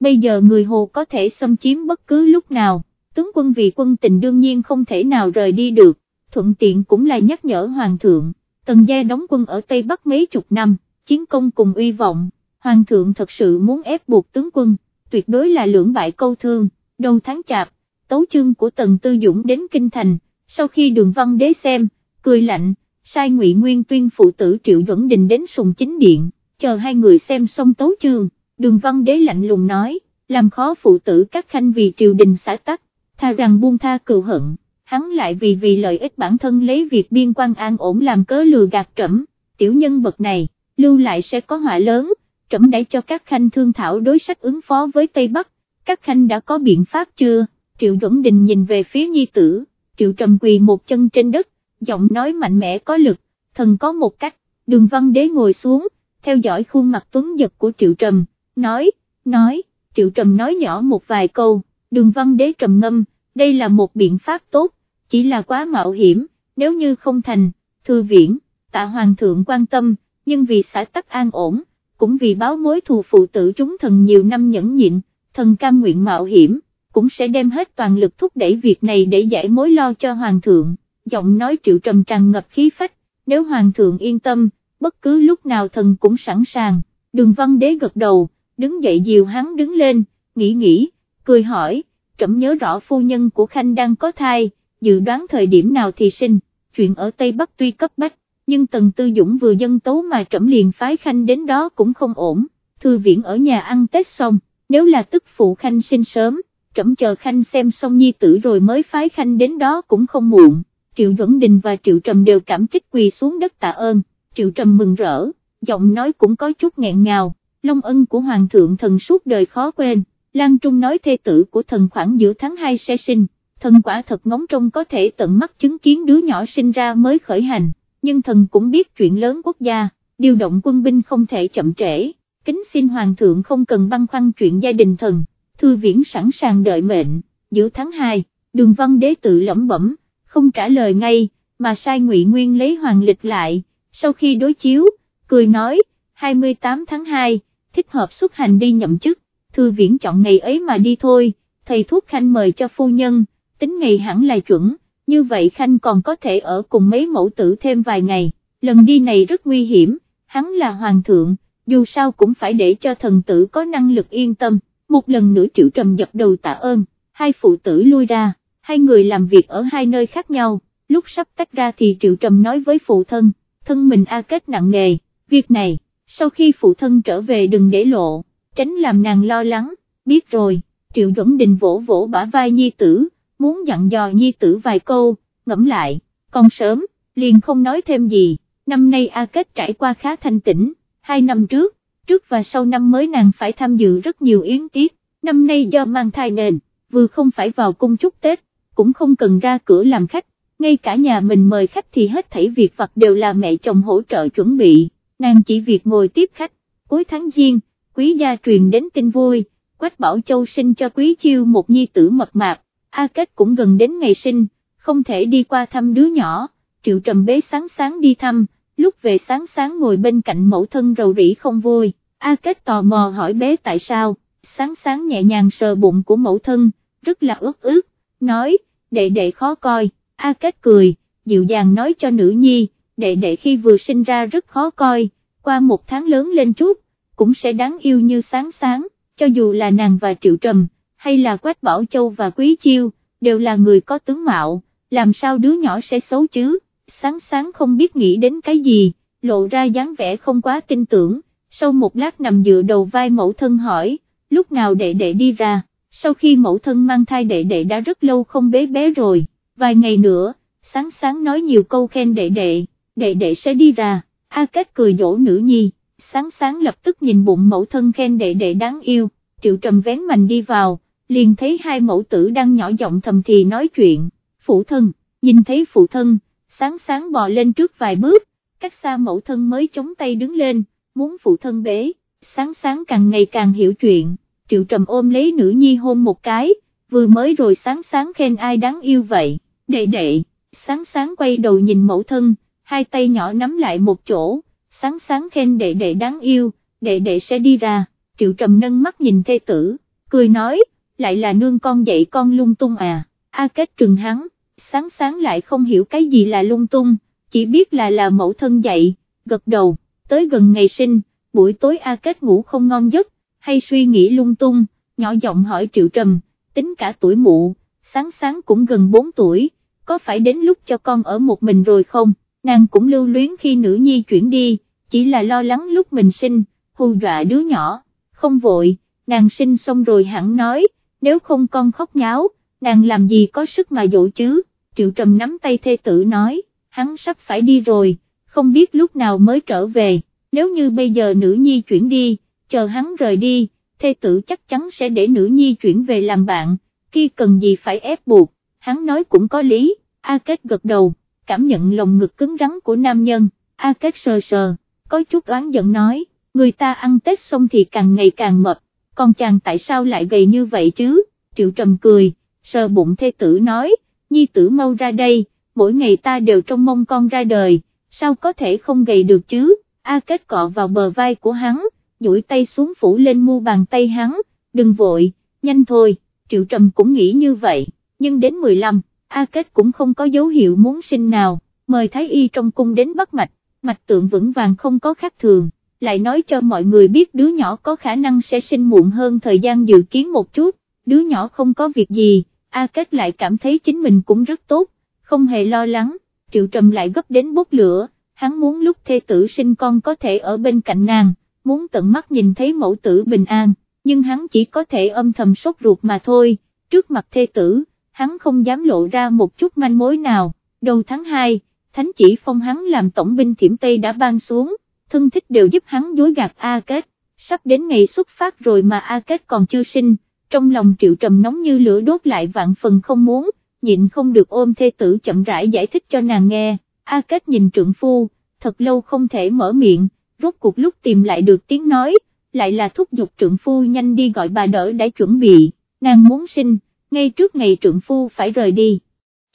bây giờ người Hồ có thể xâm chiếm bất cứ lúc nào, tướng quân vì quân tình đương nhiên không thể nào rời đi được, thuận tiện cũng là nhắc nhở Hoàng thượng, Tần Gia đóng quân ở Tây Bắc mấy chục năm, chiến công cùng uy vọng, Hoàng thượng thật sự muốn ép buộc tướng quân, tuyệt đối là lưỡng bại câu thương, đầu tháng chạp, tấu chương của Tần Tư Dũng đến Kinh Thành, sau khi đường văn đế xem, cười lạnh, sai ngụy Nguyên tuyên phụ tử Triệu Duẩn Đình đến sùng chính điện, chờ hai người xem xong tấu chương, đường văn đế lạnh lùng nói, làm khó phụ tử các khanh vì triều đình xã tắc, tha rằng buông tha cừu hận, hắn lại vì vì lợi ích bản thân lấy việc biên quan an ổn làm cớ lừa gạt trẫm, tiểu nhân bậc này, lưu lại sẽ có họa lớn, trẫm đã cho các khanh thương thảo đối sách ứng phó với Tây Bắc, các khanh đã có biện pháp chưa, Triệu Duẩn Đình nhìn về phía nhi tử, Triệu Trầm quỳ một chân trên đất, giọng nói mạnh mẽ có lực, thần có một cách, đường văn đế ngồi xuống, theo dõi khuôn mặt tuấn giật của Triệu Trầm, nói, nói, Triệu Trầm nói nhỏ một vài câu, đường văn đế trầm ngâm, đây là một biện pháp tốt, chỉ là quá mạo hiểm, nếu như không thành, thư viễn, tạ hoàng thượng quan tâm, nhưng vì xã tắc an ổn, cũng vì báo mối thù phụ tử chúng thần nhiều năm nhẫn nhịn, thần cam nguyện mạo hiểm, cũng sẽ đem hết toàn lực thúc đẩy việc này để giải mối lo cho hoàng thượng, giọng nói triệu trầm tràn ngập khí phách, nếu hoàng thượng yên tâm, bất cứ lúc nào thần cũng sẵn sàng, đường văn đế gật đầu, đứng dậy dìu hắn đứng lên, nghĩ nghĩ, cười hỏi, trẫm nhớ rõ phu nhân của Khanh đang có thai, dự đoán thời điểm nào thì sinh, chuyện ở Tây Bắc tuy cấp bách, nhưng Tần Tư Dũng vừa dân tấu mà trẫm liền phái Khanh đến đó cũng không ổn, thư viện ở nhà ăn Tết xong, nếu là tức phụ Khanh sinh sớm, trẫm chờ Khanh xem xong nhi tử rồi mới phái Khanh đến đó cũng không muộn, Triệu Duẩn Đình và Triệu Trầm đều cảm kích quỳ xuống đất tạ ơn, Triệu Trầm mừng rỡ, giọng nói cũng có chút nghẹn ngào, long ân của Hoàng thượng thần suốt đời khó quên, Lan Trung nói thê tử của thần khoảng giữa tháng 2 sẽ sinh, thần quả thật ngóng trông có thể tận mắt chứng kiến đứa nhỏ sinh ra mới khởi hành, nhưng thần cũng biết chuyện lớn quốc gia, điều động quân binh không thể chậm trễ, kính xin Hoàng thượng không cần băn khoăn chuyện gia đình thần, thư viễn sẵn sàng đợi mệnh, giữa tháng 2, đường văn đế tự lẩm bẩm, không trả lời ngay, mà sai ngụy Nguyên lấy hoàng lịch lại, sau khi đối chiếu, cười nói, 28 tháng 2, thích hợp xuất hành đi nhậm chức, thư viễn chọn ngày ấy mà đi thôi, thầy thuốc khanh mời cho phu nhân, tính ngày hẳn là chuẩn, như vậy khanh còn có thể ở cùng mấy mẫu tử thêm vài ngày, lần đi này rất nguy hiểm, hắn là hoàng thượng, dù sao cũng phải để cho thần tử có năng lực yên tâm, một lần nữa triệu trầm dập đầu tạ ơn, hai phụ tử lui ra, hai người làm việc ở hai nơi khác nhau, lúc sắp tách ra thì triệu trầm nói với phụ thân, thân mình a kết nặng nề, việc này, sau khi phụ thân trở về đừng để lộ tránh làm nàng lo lắng, biết rồi, Triệu dẫn Đình vỗ vỗ bả vai nhi tử, muốn dặn dò nhi tử vài câu, ngẫm lại, còn sớm, liền không nói thêm gì, năm nay A Kết trải qua khá thanh tĩnh, hai năm trước, trước và sau năm mới nàng phải tham dự rất nhiều yến tiết, năm nay do mang thai nền, vừa không phải vào cung chúc Tết, cũng không cần ra cửa làm khách, ngay cả nhà mình mời khách thì hết thảy việc vặt đều là mẹ chồng hỗ trợ chuẩn bị, nàng chỉ việc ngồi tiếp khách, cuối tháng giêng, quý gia truyền đến tin vui, Quách Bảo Châu sinh cho quý chiêu một nhi tử mập mạp, A Kết cũng gần đến ngày sinh, không thể đi qua thăm đứa nhỏ, Triệu Trầm bế sáng sáng đi thăm, lúc về sáng sáng ngồi bên cạnh mẫu thân rầu rĩ không vui, A Kết tò mò hỏi bé tại sao, sáng sáng nhẹ nhàng sờ bụng của mẫu thân, rất là ướt ướt, nói, đệ đệ khó coi, A Kết cười, dịu dàng nói cho nữ nhi, đệ đệ khi vừa sinh ra rất khó coi, qua một tháng lớn lên chút, cũng sẽ đáng yêu như sáng sáng, cho dù là nàng và Triệu Trầm, hay là Quách Bảo Châu và Quý Chiêu, đều là người có tướng mạo, làm sao đứa nhỏ sẽ xấu chứ, sáng sáng không biết nghĩ đến cái gì, lộ ra dáng vẻ không quá tin tưởng, sau một lát nằm dựa đầu vai mẫu thân hỏi, lúc nào đệ đệ đi ra, sau khi mẫu thân mang thai đệ đệ đã rất lâu không bế bé rồi, vài ngày nữa, sáng sáng nói nhiều câu khen đệ đệ, đệ đệ sẽ đi ra, A Kết cười dỗ nữ nhi sáng sáng lập tức nhìn bụng mẫu thân khen đệ đệ đáng yêu, triệu trầm vén mạnh đi vào, liền thấy hai mẫu tử đang nhỏ giọng thầm thì nói chuyện, phụ thân, nhìn thấy phụ thân, sáng sáng bò lên trước vài bước, cách xa mẫu thân mới chống tay đứng lên, muốn phụ thân bế, sáng sáng càng ngày càng hiểu chuyện, triệu trầm ôm lấy nữ nhi hôn một cái, vừa mới rồi sáng sáng khen ai đáng yêu vậy, đệ đệ, sáng sáng quay đầu nhìn mẫu thân, hai tay nhỏ nắm lại một chỗ, sáng sáng khen đệ đệ đáng yêu, đệ đệ sẽ đi ra, triệu trầm nâng mắt nhìn thê tử, cười nói, lại là nương con dạy con lung tung à, A Kết trừng hắn, sáng sáng lại không hiểu cái gì là lung tung, chỉ biết là là mẫu thân dạy, gật đầu, tới gần ngày sinh, buổi tối A Kết ngủ không ngon giấc, hay suy nghĩ lung tung, nhỏ giọng hỏi Triệu Trầm, tính cả tuổi mụ, sáng sáng cũng gần 4 tuổi, có phải đến lúc cho con ở một mình rồi không, nàng cũng lưu luyến khi nữ nhi chuyển đi, chỉ là lo lắng lúc mình sinh, hù dọa đứa nhỏ, không vội, nàng sinh xong rồi hẳn nói, nếu không con khóc nháo, nàng làm gì có sức mà dỗ chứ, Triệu Trầm nắm tay thê tử nói, hắn sắp phải đi rồi, không biết lúc nào mới trở về, nếu như bây giờ nữ nhi chuyển đi, chờ hắn rời đi, thê tử chắc chắn sẽ để nữ nhi chuyển về làm bạn, khi cần gì phải ép buộc, hắn nói cũng có lý, A Kết gật đầu, cảm nhận lồng ngực cứng rắn của nam nhân, A Kết sờ sờ, có chút oán giận nói, người ta ăn Tết xong thì càng ngày càng mập, con chàng tại sao lại gầy như vậy chứ, triệu trầm cười, sờ bụng thê tử nói, nhi tử mau ra đây, mỗi ngày ta đều trông mong con ra đời, sao có thể không gầy được chứ, A Kết cọ vào bờ vai của hắn, duỗi tay xuống phủ lên mu bàn tay hắn, đừng vội, nhanh thôi, Triệu Trầm cũng nghĩ như vậy, nhưng đến 15, A Kết cũng không có dấu hiệu muốn sinh nào, mời Thái Y trong cung đến bắt mạch, mạch tượng vững vàng không có khác thường, lại nói cho mọi người biết đứa nhỏ có khả năng sẽ sinh muộn hơn thời gian dự kiến một chút, đứa nhỏ không có việc gì, A Kết lại cảm thấy chính mình cũng rất tốt, không hề lo lắng, Triệu Trầm lại gấp đến bốc lửa, hắn muốn lúc thê tử sinh con có thể ở bên cạnh nàng, muốn tận mắt nhìn thấy mẫu tử bình an, nhưng hắn chỉ có thể âm thầm sốt ruột mà thôi, trước mặt thê tử, hắn không dám lộ ra một chút manh mối nào, đầu tháng 2, thánh chỉ phong hắn làm tổng binh thiểm Tây đã ban xuống, thân thích đều giúp hắn dối gạt A Kết, sắp đến ngày xuất phát rồi mà A Kết còn chưa sinh, trong lòng triệu trầm nóng như lửa đốt lại vạn phần không muốn, nhịn không được ôm thê tử chậm rãi giải thích cho nàng nghe, A Kết nhìn trượng phu, thật lâu không thể mở miệng, rốt cuộc lúc tìm lại được tiếng nói, lại là thúc giục trượng phu nhanh đi gọi bà đỡ đã chuẩn bị, nàng muốn sinh, ngay trước ngày trượng phu phải rời đi.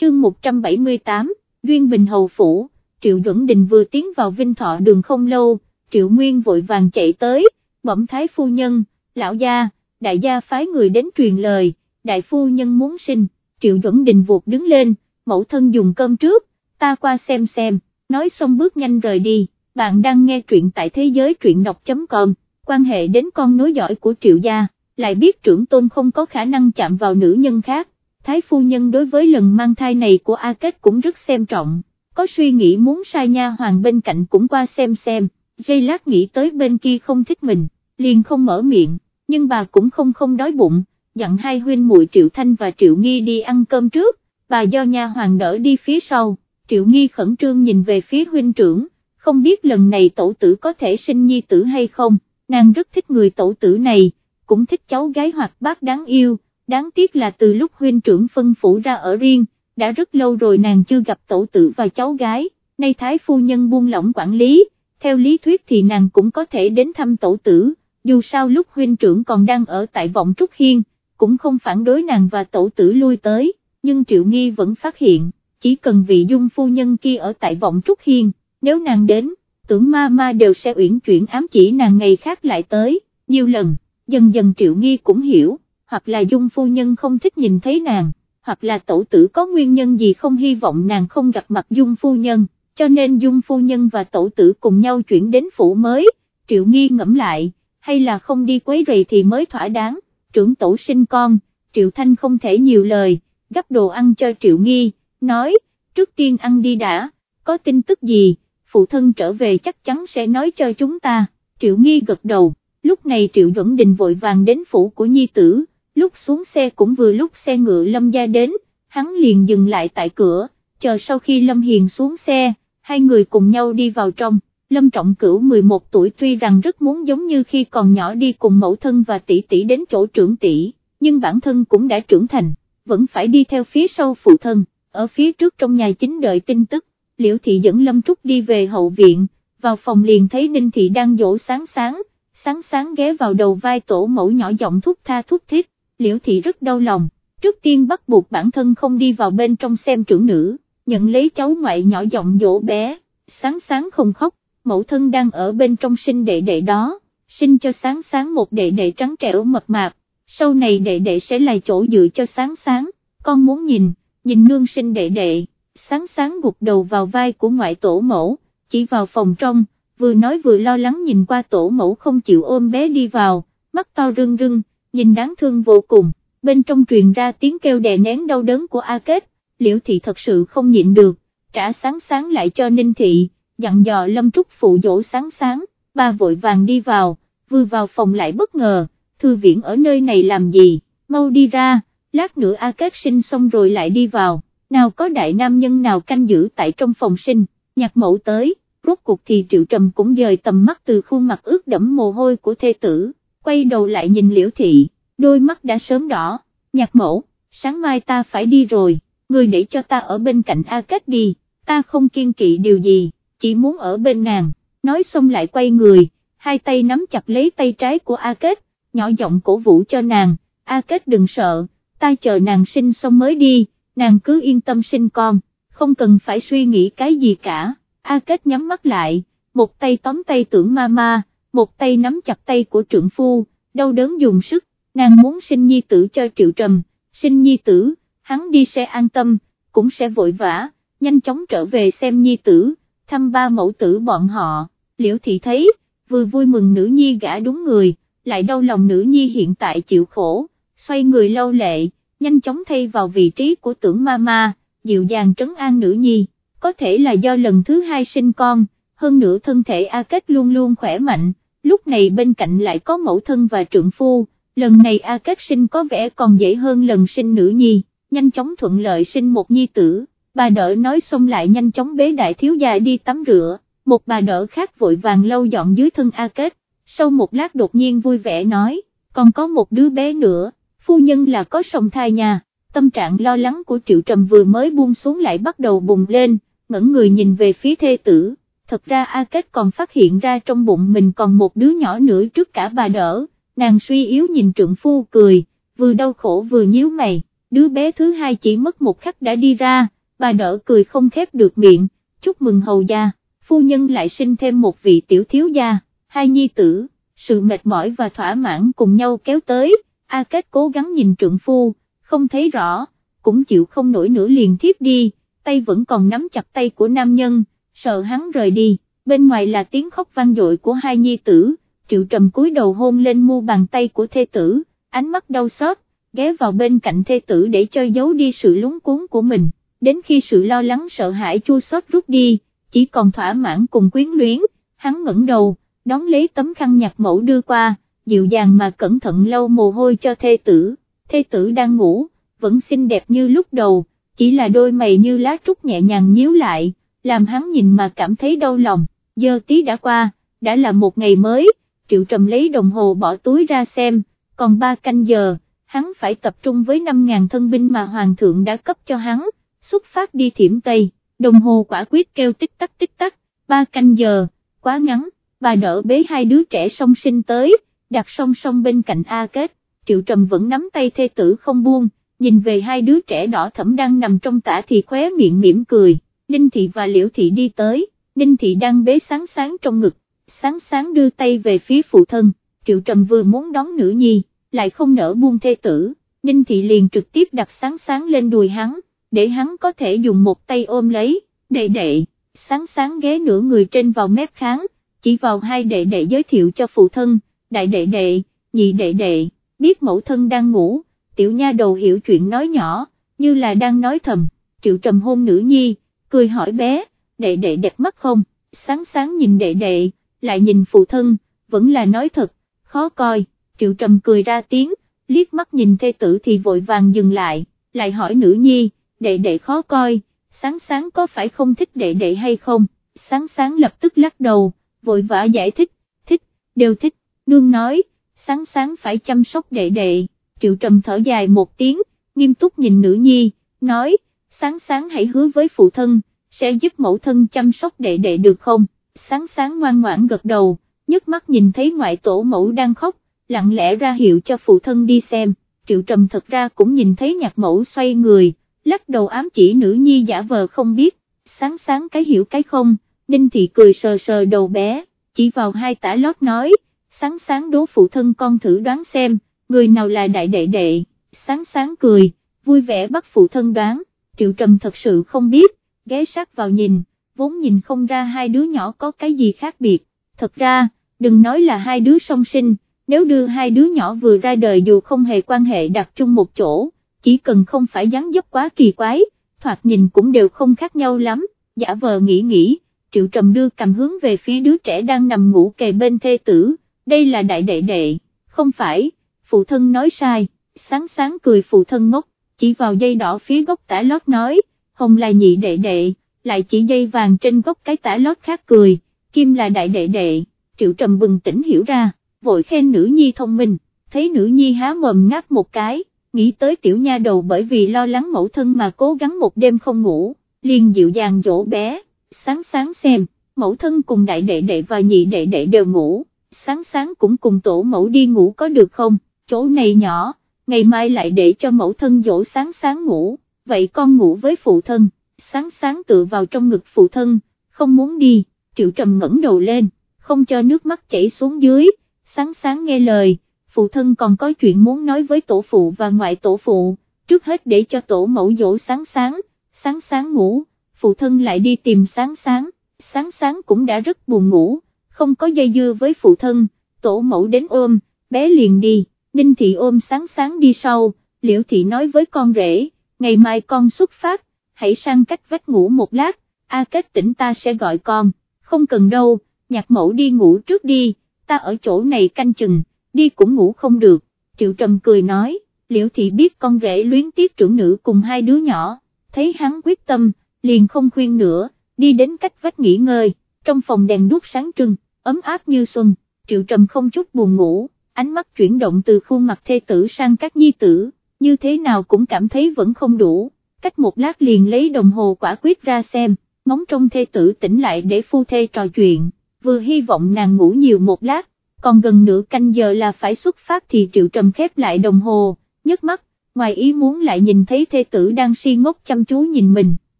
Chương 178, Duyên Bình Hầu Phủ, Triệu Duẩn Đình vừa tiến vào Vinh Thọ đường không lâu, Triệu Nguyên vội vàng chạy tới, bẩm thái phu nhân, lão gia, đại gia phái người đến truyền lời, đại phu nhân muốn sinh, Triệu Duẩn Đình vụt đứng lên, mẫu thân dùng cơm trước, ta qua xem xem, nói xong bước nhanh rời đi, bạn đang nghe truyện tại thế giới truyện đọc.com, quan hệ đến con nối giỏi của Triệu gia, lại biết trưởng tôn không có khả năng chạm vào nữ nhân khác, thái phu nhân đối với lần mang thai này của A Kết cũng rất xem trọng, có suy nghĩ muốn sai nha hoàng bên cạnh cũng qua xem xem, dây lát nghĩ tới bên kia không thích mình, liền không mở miệng, nhưng bà cũng không không đói bụng, dặn hai huynh muội Triệu Thanh và Triệu Nghi đi ăn cơm trước, bà do nha hoàng đỡ đi phía sau, Triệu Nghi khẩn trương nhìn về phía huynh trưởng, không biết lần này tổ tử có thể sinh nhi tử hay không, nàng rất thích người tổ tử này, cũng thích cháu gái hoặc bác đáng yêu, đáng tiếc là từ lúc huynh trưởng phân phủ ra ở riêng, đã rất lâu rồi nàng chưa gặp tổ tử và cháu gái, nay thái phu nhân buông lỏng quản lý, theo lý thuyết thì nàng cũng có thể đến thăm tổ tử, dù sao lúc huynh trưởng còn đang ở tại vọng Trúc Hiên, cũng không phản đối nàng và tổ tử lui tới, nhưng Triệu Nghi vẫn phát hiện, chỉ cần vị dung phu nhân kia ở tại vọng Trúc Hiên, nếu nàng đến, tưởng ma ma đều sẽ uyển chuyển ám chỉ nàng ngày khác lại tới, nhiều lần, dần dần Triệu Nghi cũng hiểu, hoặc là dung phu nhân không thích nhìn thấy nàng, hoặc là tổ tử có nguyên nhân gì không hy vọng nàng không gặp mặt dung phu nhân, cho nên dung phu nhân và tổ tử cùng nhau chuyển đến phủ mới, Triệu Nghi ngẫm lại, hay là không đi quấy rầy thì mới thỏa đáng, trưởng tổ sinh con, Triệu Thanh không thể nhiều lời, gấp đồ ăn cho Triệu Nghi, nói, trước tiên ăn đi đã, có tin tức gì, phụ thân trở về chắc chắn sẽ nói cho chúng ta, Triệu Nghi gật đầu, lúc này Triệu Duẩn Đình vội vàng đến phủ của Nhi Tử, lúc xuống xe cũng vừa lúc xe ngựa Lâm Gia đến, hắn liền dừng lại tại cửa, chờ sau khi Lâm Hiền xuống xe, hai người cùng nhau đi vào trong. Lâm Trọng Cửu 11 tuổi tuy rằng rất muốn giống như khi còn nhỏ đi cùng mẫu thân và tỷ tỷ đến chỗ trưởng tỷ, nhưng bản thân cũng đã trưởng thành, vẫn phải đi theo phía sau phụ thân, ở phía trước trong nhà chính đợi tin tức, Liễu Thị dẫn Lâm Trúc đi về hậu viện, vào phòng liền thấy Ninh Thị đang dỗ sáng sáng, sáng sáng ghé vào đầu vai tổ mẫu nhỏ giọng thúc tha thúc thiết, Liễu Thị rất đau lòng, trước tiên bắt buộc bản thân không đi vào bên trong xem trưởng nữ, nhận lấy cháu ngoại nhỏ giọng dỗ bé, sáng sáng không khóc mẫu thân đang ở bên trong sinh đệ đệ đó, sinh cho sáng sáng một đệ đệ trắng trẻo mập mạp, sau này đệ đệ sẽ là chỗ dựa cho sáng sáng, con muốn nhìn, nhìn nương sinh đệ đệ, sáng sáng gục đầu vào vai của ngoại tổ mẫu, chỉ vào phòng trong, vừa nói vừa lo lắng nhìn qua tổ mẫu không chịu ôm bé đi vào, mắt to rưng rưng, nhìn đáng thương vô cùng, bên trong truyền ra tiếng kêu đè nén đau đớn của A Kết, liễu thị thật sự không nhịn được, trả sáng sáng lại cho Ninh thị, dặn dò Lâm Trúc phụ dỗ sáng sáng, ba vội vàng đi vào, vừa vào phòng lại bất ngờ, thư viện ở nơi này làm gì, mau đi ra, lát nữa A Kết sinh xong rồi lại đi vào, nào có đại nam nhân nào canh giữ tại trong phòng sinh, nhạc mẫu tới, rốt cuộc thì Triệu Trầm cũng dời tầm mắt từ khuôn mặt ướt đẫm mồ hôi của thê tử, quay đầu lại nhìn liễu thị, đôi mắt đã sớm đỏ, nhạc mẫu, sáng mai ta phải đi rồi, người để cho ta ở bên cạnh A Kết đi, ta không kiên kỵ điều gì, chỉ muốn ở bên nàng, nói xong lại quay người, hai tay nắm chặt lấy tay trái của A Kết, nhỏ giọng cổ vũ cho nàng, A Kết đừng sợ, ta chờ nàng sinh xong mới đi, nàng cứ yên tâm sinh con, không cần phải suy nghĩ cái gì cả, A Kết nhắm mắt lại, một tay tóm tay tưởng ma ma, một tay nắm chặt tay của trưởng phu, đau đớn dùng sức, nàng muốn sinh nhi tử cho triệu trầm, sinh nhi tử, hắn đi sẽ an tâm, cũng sẽ vội vã, nhanh chóng trở về xem nhi tử, thăm ba mẫu tử bọn họ, liễu thị thấy, vừa vui mừng nữ nhi gã đúng người, lại đau lòng nữ nhi hiện tại chịu khổ, xoay người lâu lệ, nhanh chóng thay vào vị trí của tưởng ma ma, dịu dàng trấn an nữ nhi, có thể là do lần thứ hai sinh con, hơn nữa thân thể A Kết luôn luôn khỏe mạnh, lúc này bên cạnh lại có mẫu thân và trượng phu, lần này A Kết sinh có vẻ còn dễ hơn lần sinh nữ nhi, nhanh chóng thuận lợi sinh một nhi tử, bà đỡ nói xong lại nhanh chóng bế đại thiếu gia đi tắm rửa, một bà đỡ khác vội vàng lâu dọn dưới thân A Kết, sau một lát đột nhiên vui vẻ nói, còn có một đứa bé nữa, phu nhân là có song thai nhà, tâm trạng lo lắng của Triệu Trầm vừa mới buông xuống lại bắt đầu bùng lên, ngẩng người nhìn về phía thê tử, thật ra A Kết còn phát hiện ra trong bụng mình còn một đứa nhỏ nữa trước cả bà đỡ, nàng suy yếu nhìn trượng phu cười, vừa đau khổ vừa nhíu mày, đứa bé thứ hai chỉ mất một khắc đã đi ra, bà đỡ cười không khép được miệng, chúc mừng hầu gia, phu nhân lại sinh thêm một vị tiểu thiếu gia, hai nhi tử, sự mệt mỏi và thỏa mãn cùng nhau kéo tới, A Kết cố gắng nhìn trượng phu, không thấy rõ, cũng chịu không nổi nữa liền thiếp đi, tay vẫn còn nắm chặt tay của nam nhân, sợ hắn rời đi, bên ngoài là tiếng khóc vang dội của hai nhi tử, triệu trầm cúi đầu hôn lên mu bàn tay của thê tử, ánh mắt đau xót, ghé vào bên cạnh thê tử để cho giấu đi sự lúng cuốn của mình, đến khi sự lo lắng sợ hãi chua xót rút đi, chỉ còn thỏa mãn cùng quyến luyến, hắn ngẩng đầu, đón lấy tấm khăn nhặt mẫu đưa qua, dịu dàng mà cẩn thận lau mồ hôi cho thê tử, thê tử đang ngủ, vẫn xinh đẹp như lúc đầu, chỉ là đôi mày như lá trúc nhẹ nhàng nhíu lại, làm hắn nhìn mà cảm thấy đau lòng, giờ tí đã qua, đã là một ngày mới, triệu trầm lấy đồng hồ bỏ túi ra xem, còn ba canh giờ, hắn phải tập trung với 5.000 thân binh mà hoàng thượng đã cấp cho hắn, xuất phát đi thiểm Tây, đồng hồ quả quyết kêu tích tắc tích tắc, ba canh giờ, quá ngắn, bà đỡ bế hai đứa trẻ song sinh tới, đặt song song bên cạnh A Kết, Triệu Trầm vẫn nắm tay thê tử không buông, nhìn về hai đứa trẻ đỏ thẫm đang nằm trong tả thì khóe miệng mỉm cười, Ninh Thị và Liễu Thị đi tới, Ninh Thị đang bế sáng sáng trong ngực, sáng sáng đưa tay về phía phụ thân, Triệu Trầm vừa muốn đón nữ nhi, lại không nỡ buông thê tử, Ninh Thị liền trực tiếp đặt sáng sáng lên đùi hắn, để hắn có thể dùng một tay ôm lấy, đệ đệ, sáng sáng ghé nửa người trên vào mép kháng, chỉ vào hai đệ đệ giới thiệu cho phụ thân, đại đệ đệ, nhị đệ đệ, biết mẫu thân đang ngủ, tiểu nha đầu hiểu chuyện nói nhỏ, như là đang nói thầm, triệu trầm hôn nữ nhi, cười hỏi bé, đệ đệ đẹp mắt không, sáng sáng nhìn đệ đệ, lại nhìn phụ thân, vẫn là nói thật, khó coi, triệu trầm cười ra tiếng, liếc mắt nhìn thê tử thì vội vàng dừng lại, lại hỏi nữ nhi, đệ đệ khó coi, sáng sáng có phải không thích đệ đệ hay không, sáng sáng lập tức lắc đầu, vội vã giải thích, thích, đều thích, nương nói, sáng sáng phải chăm sóc đệ đệ, triệu trầm thở dài một tiếng, nghiêm túc nhìn nữ nhi, nói, sáng sáng hãy hứa với phụ thân, sẽ giúp mẫu thân chăm sóc đệ đệ được không, sáng sáng ngoan ngoãn gật đầu, nhấc mắt nhìn thấy ngoại tổ mẫu đang khóc, lặng lẽ ra hiệu cho phụ thân đi xem, triệu trầm thật ra cũng nhìn thấy nhạc mẫu xoay người, lắc đầu ám chỉ nữ nhi giả vờ không biết, sáng sáng cái hiểu cái không, Ninh Thị cười sờ sờ đầu bé, chỉ vào hai tả lót nói, sáng sáng đố phụ thân con thử đoán xem, người nào là đại đệ đệ, sáng sáng cười, vui vẻ bắt phụ thân đoán, Triệu Trầm thật sự không biết, ghé sát vào nhìn, vốn nhìn không ra hai đứa nhỏ có cái gì khác biệt, thật ra, đừng nói là hai đứa song sinh, nếu đưa hai đứa nhỏ vừa ra đời dù không hề quan hệ đặt chung một chỗ, chỉ cần không phải dáng dấp quá kỳ quái, thoạt nhìn cũng đều không khác nhau lắm, giả vờ nghĩ nghĩ, Triệu Trầm đưa cầm hướng về phía đứa trẻ đang nằm ngủ kề bên thê tử, đây là đại đệ đệ, không phải, phụ thân nói sai, sáng sáng cười phụ thân ngốc, chỉ vào dây đỏ phía gốc tả lót nói, hồng là nhị đệ đệ, lại chỉ dây vàng trên gốc cái tả lót khác cười, kim là đại đệ đệ, Triệu Trầm bừng tỉnh hiểu ra, vội khen nữ nhi thông minh, thấy nữ nhi há mồm ngáp một cái, nghĩ tới tiểu nha đầu bởi vì lo lắng mẫu thân mà cố gắng một đêm không ngủ, liền dịu dàng dỗ bé, sáng sáng xem, mẫu thân cùng đại đệ đệ và nhị đệ đệ đều ngủ, sáng sáng cũng cùng tổ mẫu đi ngủ có được không, chỗ này nhỏ, ngày mai lại để cho mẫu thân dỗ sáng sáng ngủ, vậy con ngủ với phụ thân, sáng sáng tự vào trong ngực phụ thân, không muốn đi, triệu trầm ngẩng đầu lên, không cho nước mắt chảy xuống dưới, sáng sáng nghe lời, phụ thân còn có chuyện muốn nói với tổ phụ và ngoại tổ phụ, trước hết để cho tổ mẫu dỗ sáng sáng, sáng sáng ngủ, phụ thân lại đi tìm sáng sáng, sáng sáng cũng đã rất buồn ngủ, không có dây dưa với phụ thân, tổ mẫu đến ôm, bé liền đi, Ninh Thị ôm sáng sáng đi sau, Liễu Thị nói với con rể, ngày mai con xuất phát, hãy sang cách vách ngủ một lát, A Kết tỉnh ta sẽ gọi con, không cần đâu, nhạc mẫu đi ngủ trước đi, ta ở chỗ này canh chừng, đi cũng ngủ không được, Triệu Trầm cười nói, Liễu Thị biết con rể luyến tiếc trưởng nữ cùng hai đứa nhỏ, thấy hắn quyết tâm, liền không khuyên nữa, đi đến cách vách nghỉ ngơi, trong phòng đèn đuốc sáng trưng, ấm áp như xuân, Triệu Trầm không chút buồn ngủ, ánh mắt chuyển động từ khuôn mặt thê tử sang các nhi tử, như thế nào cũng cảm thấy vẫn không đủ, cách một lát liền lấy đồng hồ quả quyết ra xem, ngóng trong thê tử tỉnh lại để phu thê trò chuyện, vừa hy vọng nàng ngủ nhiều một lát, còn gần nửa canh giờ là phải xuất phát thì Triệu Trầm khép lại đồng hồ, nhấc mắt, ngoài ý muốn lại nhìn thấy thê tử đang si ngốc chăm chú nhìn mình,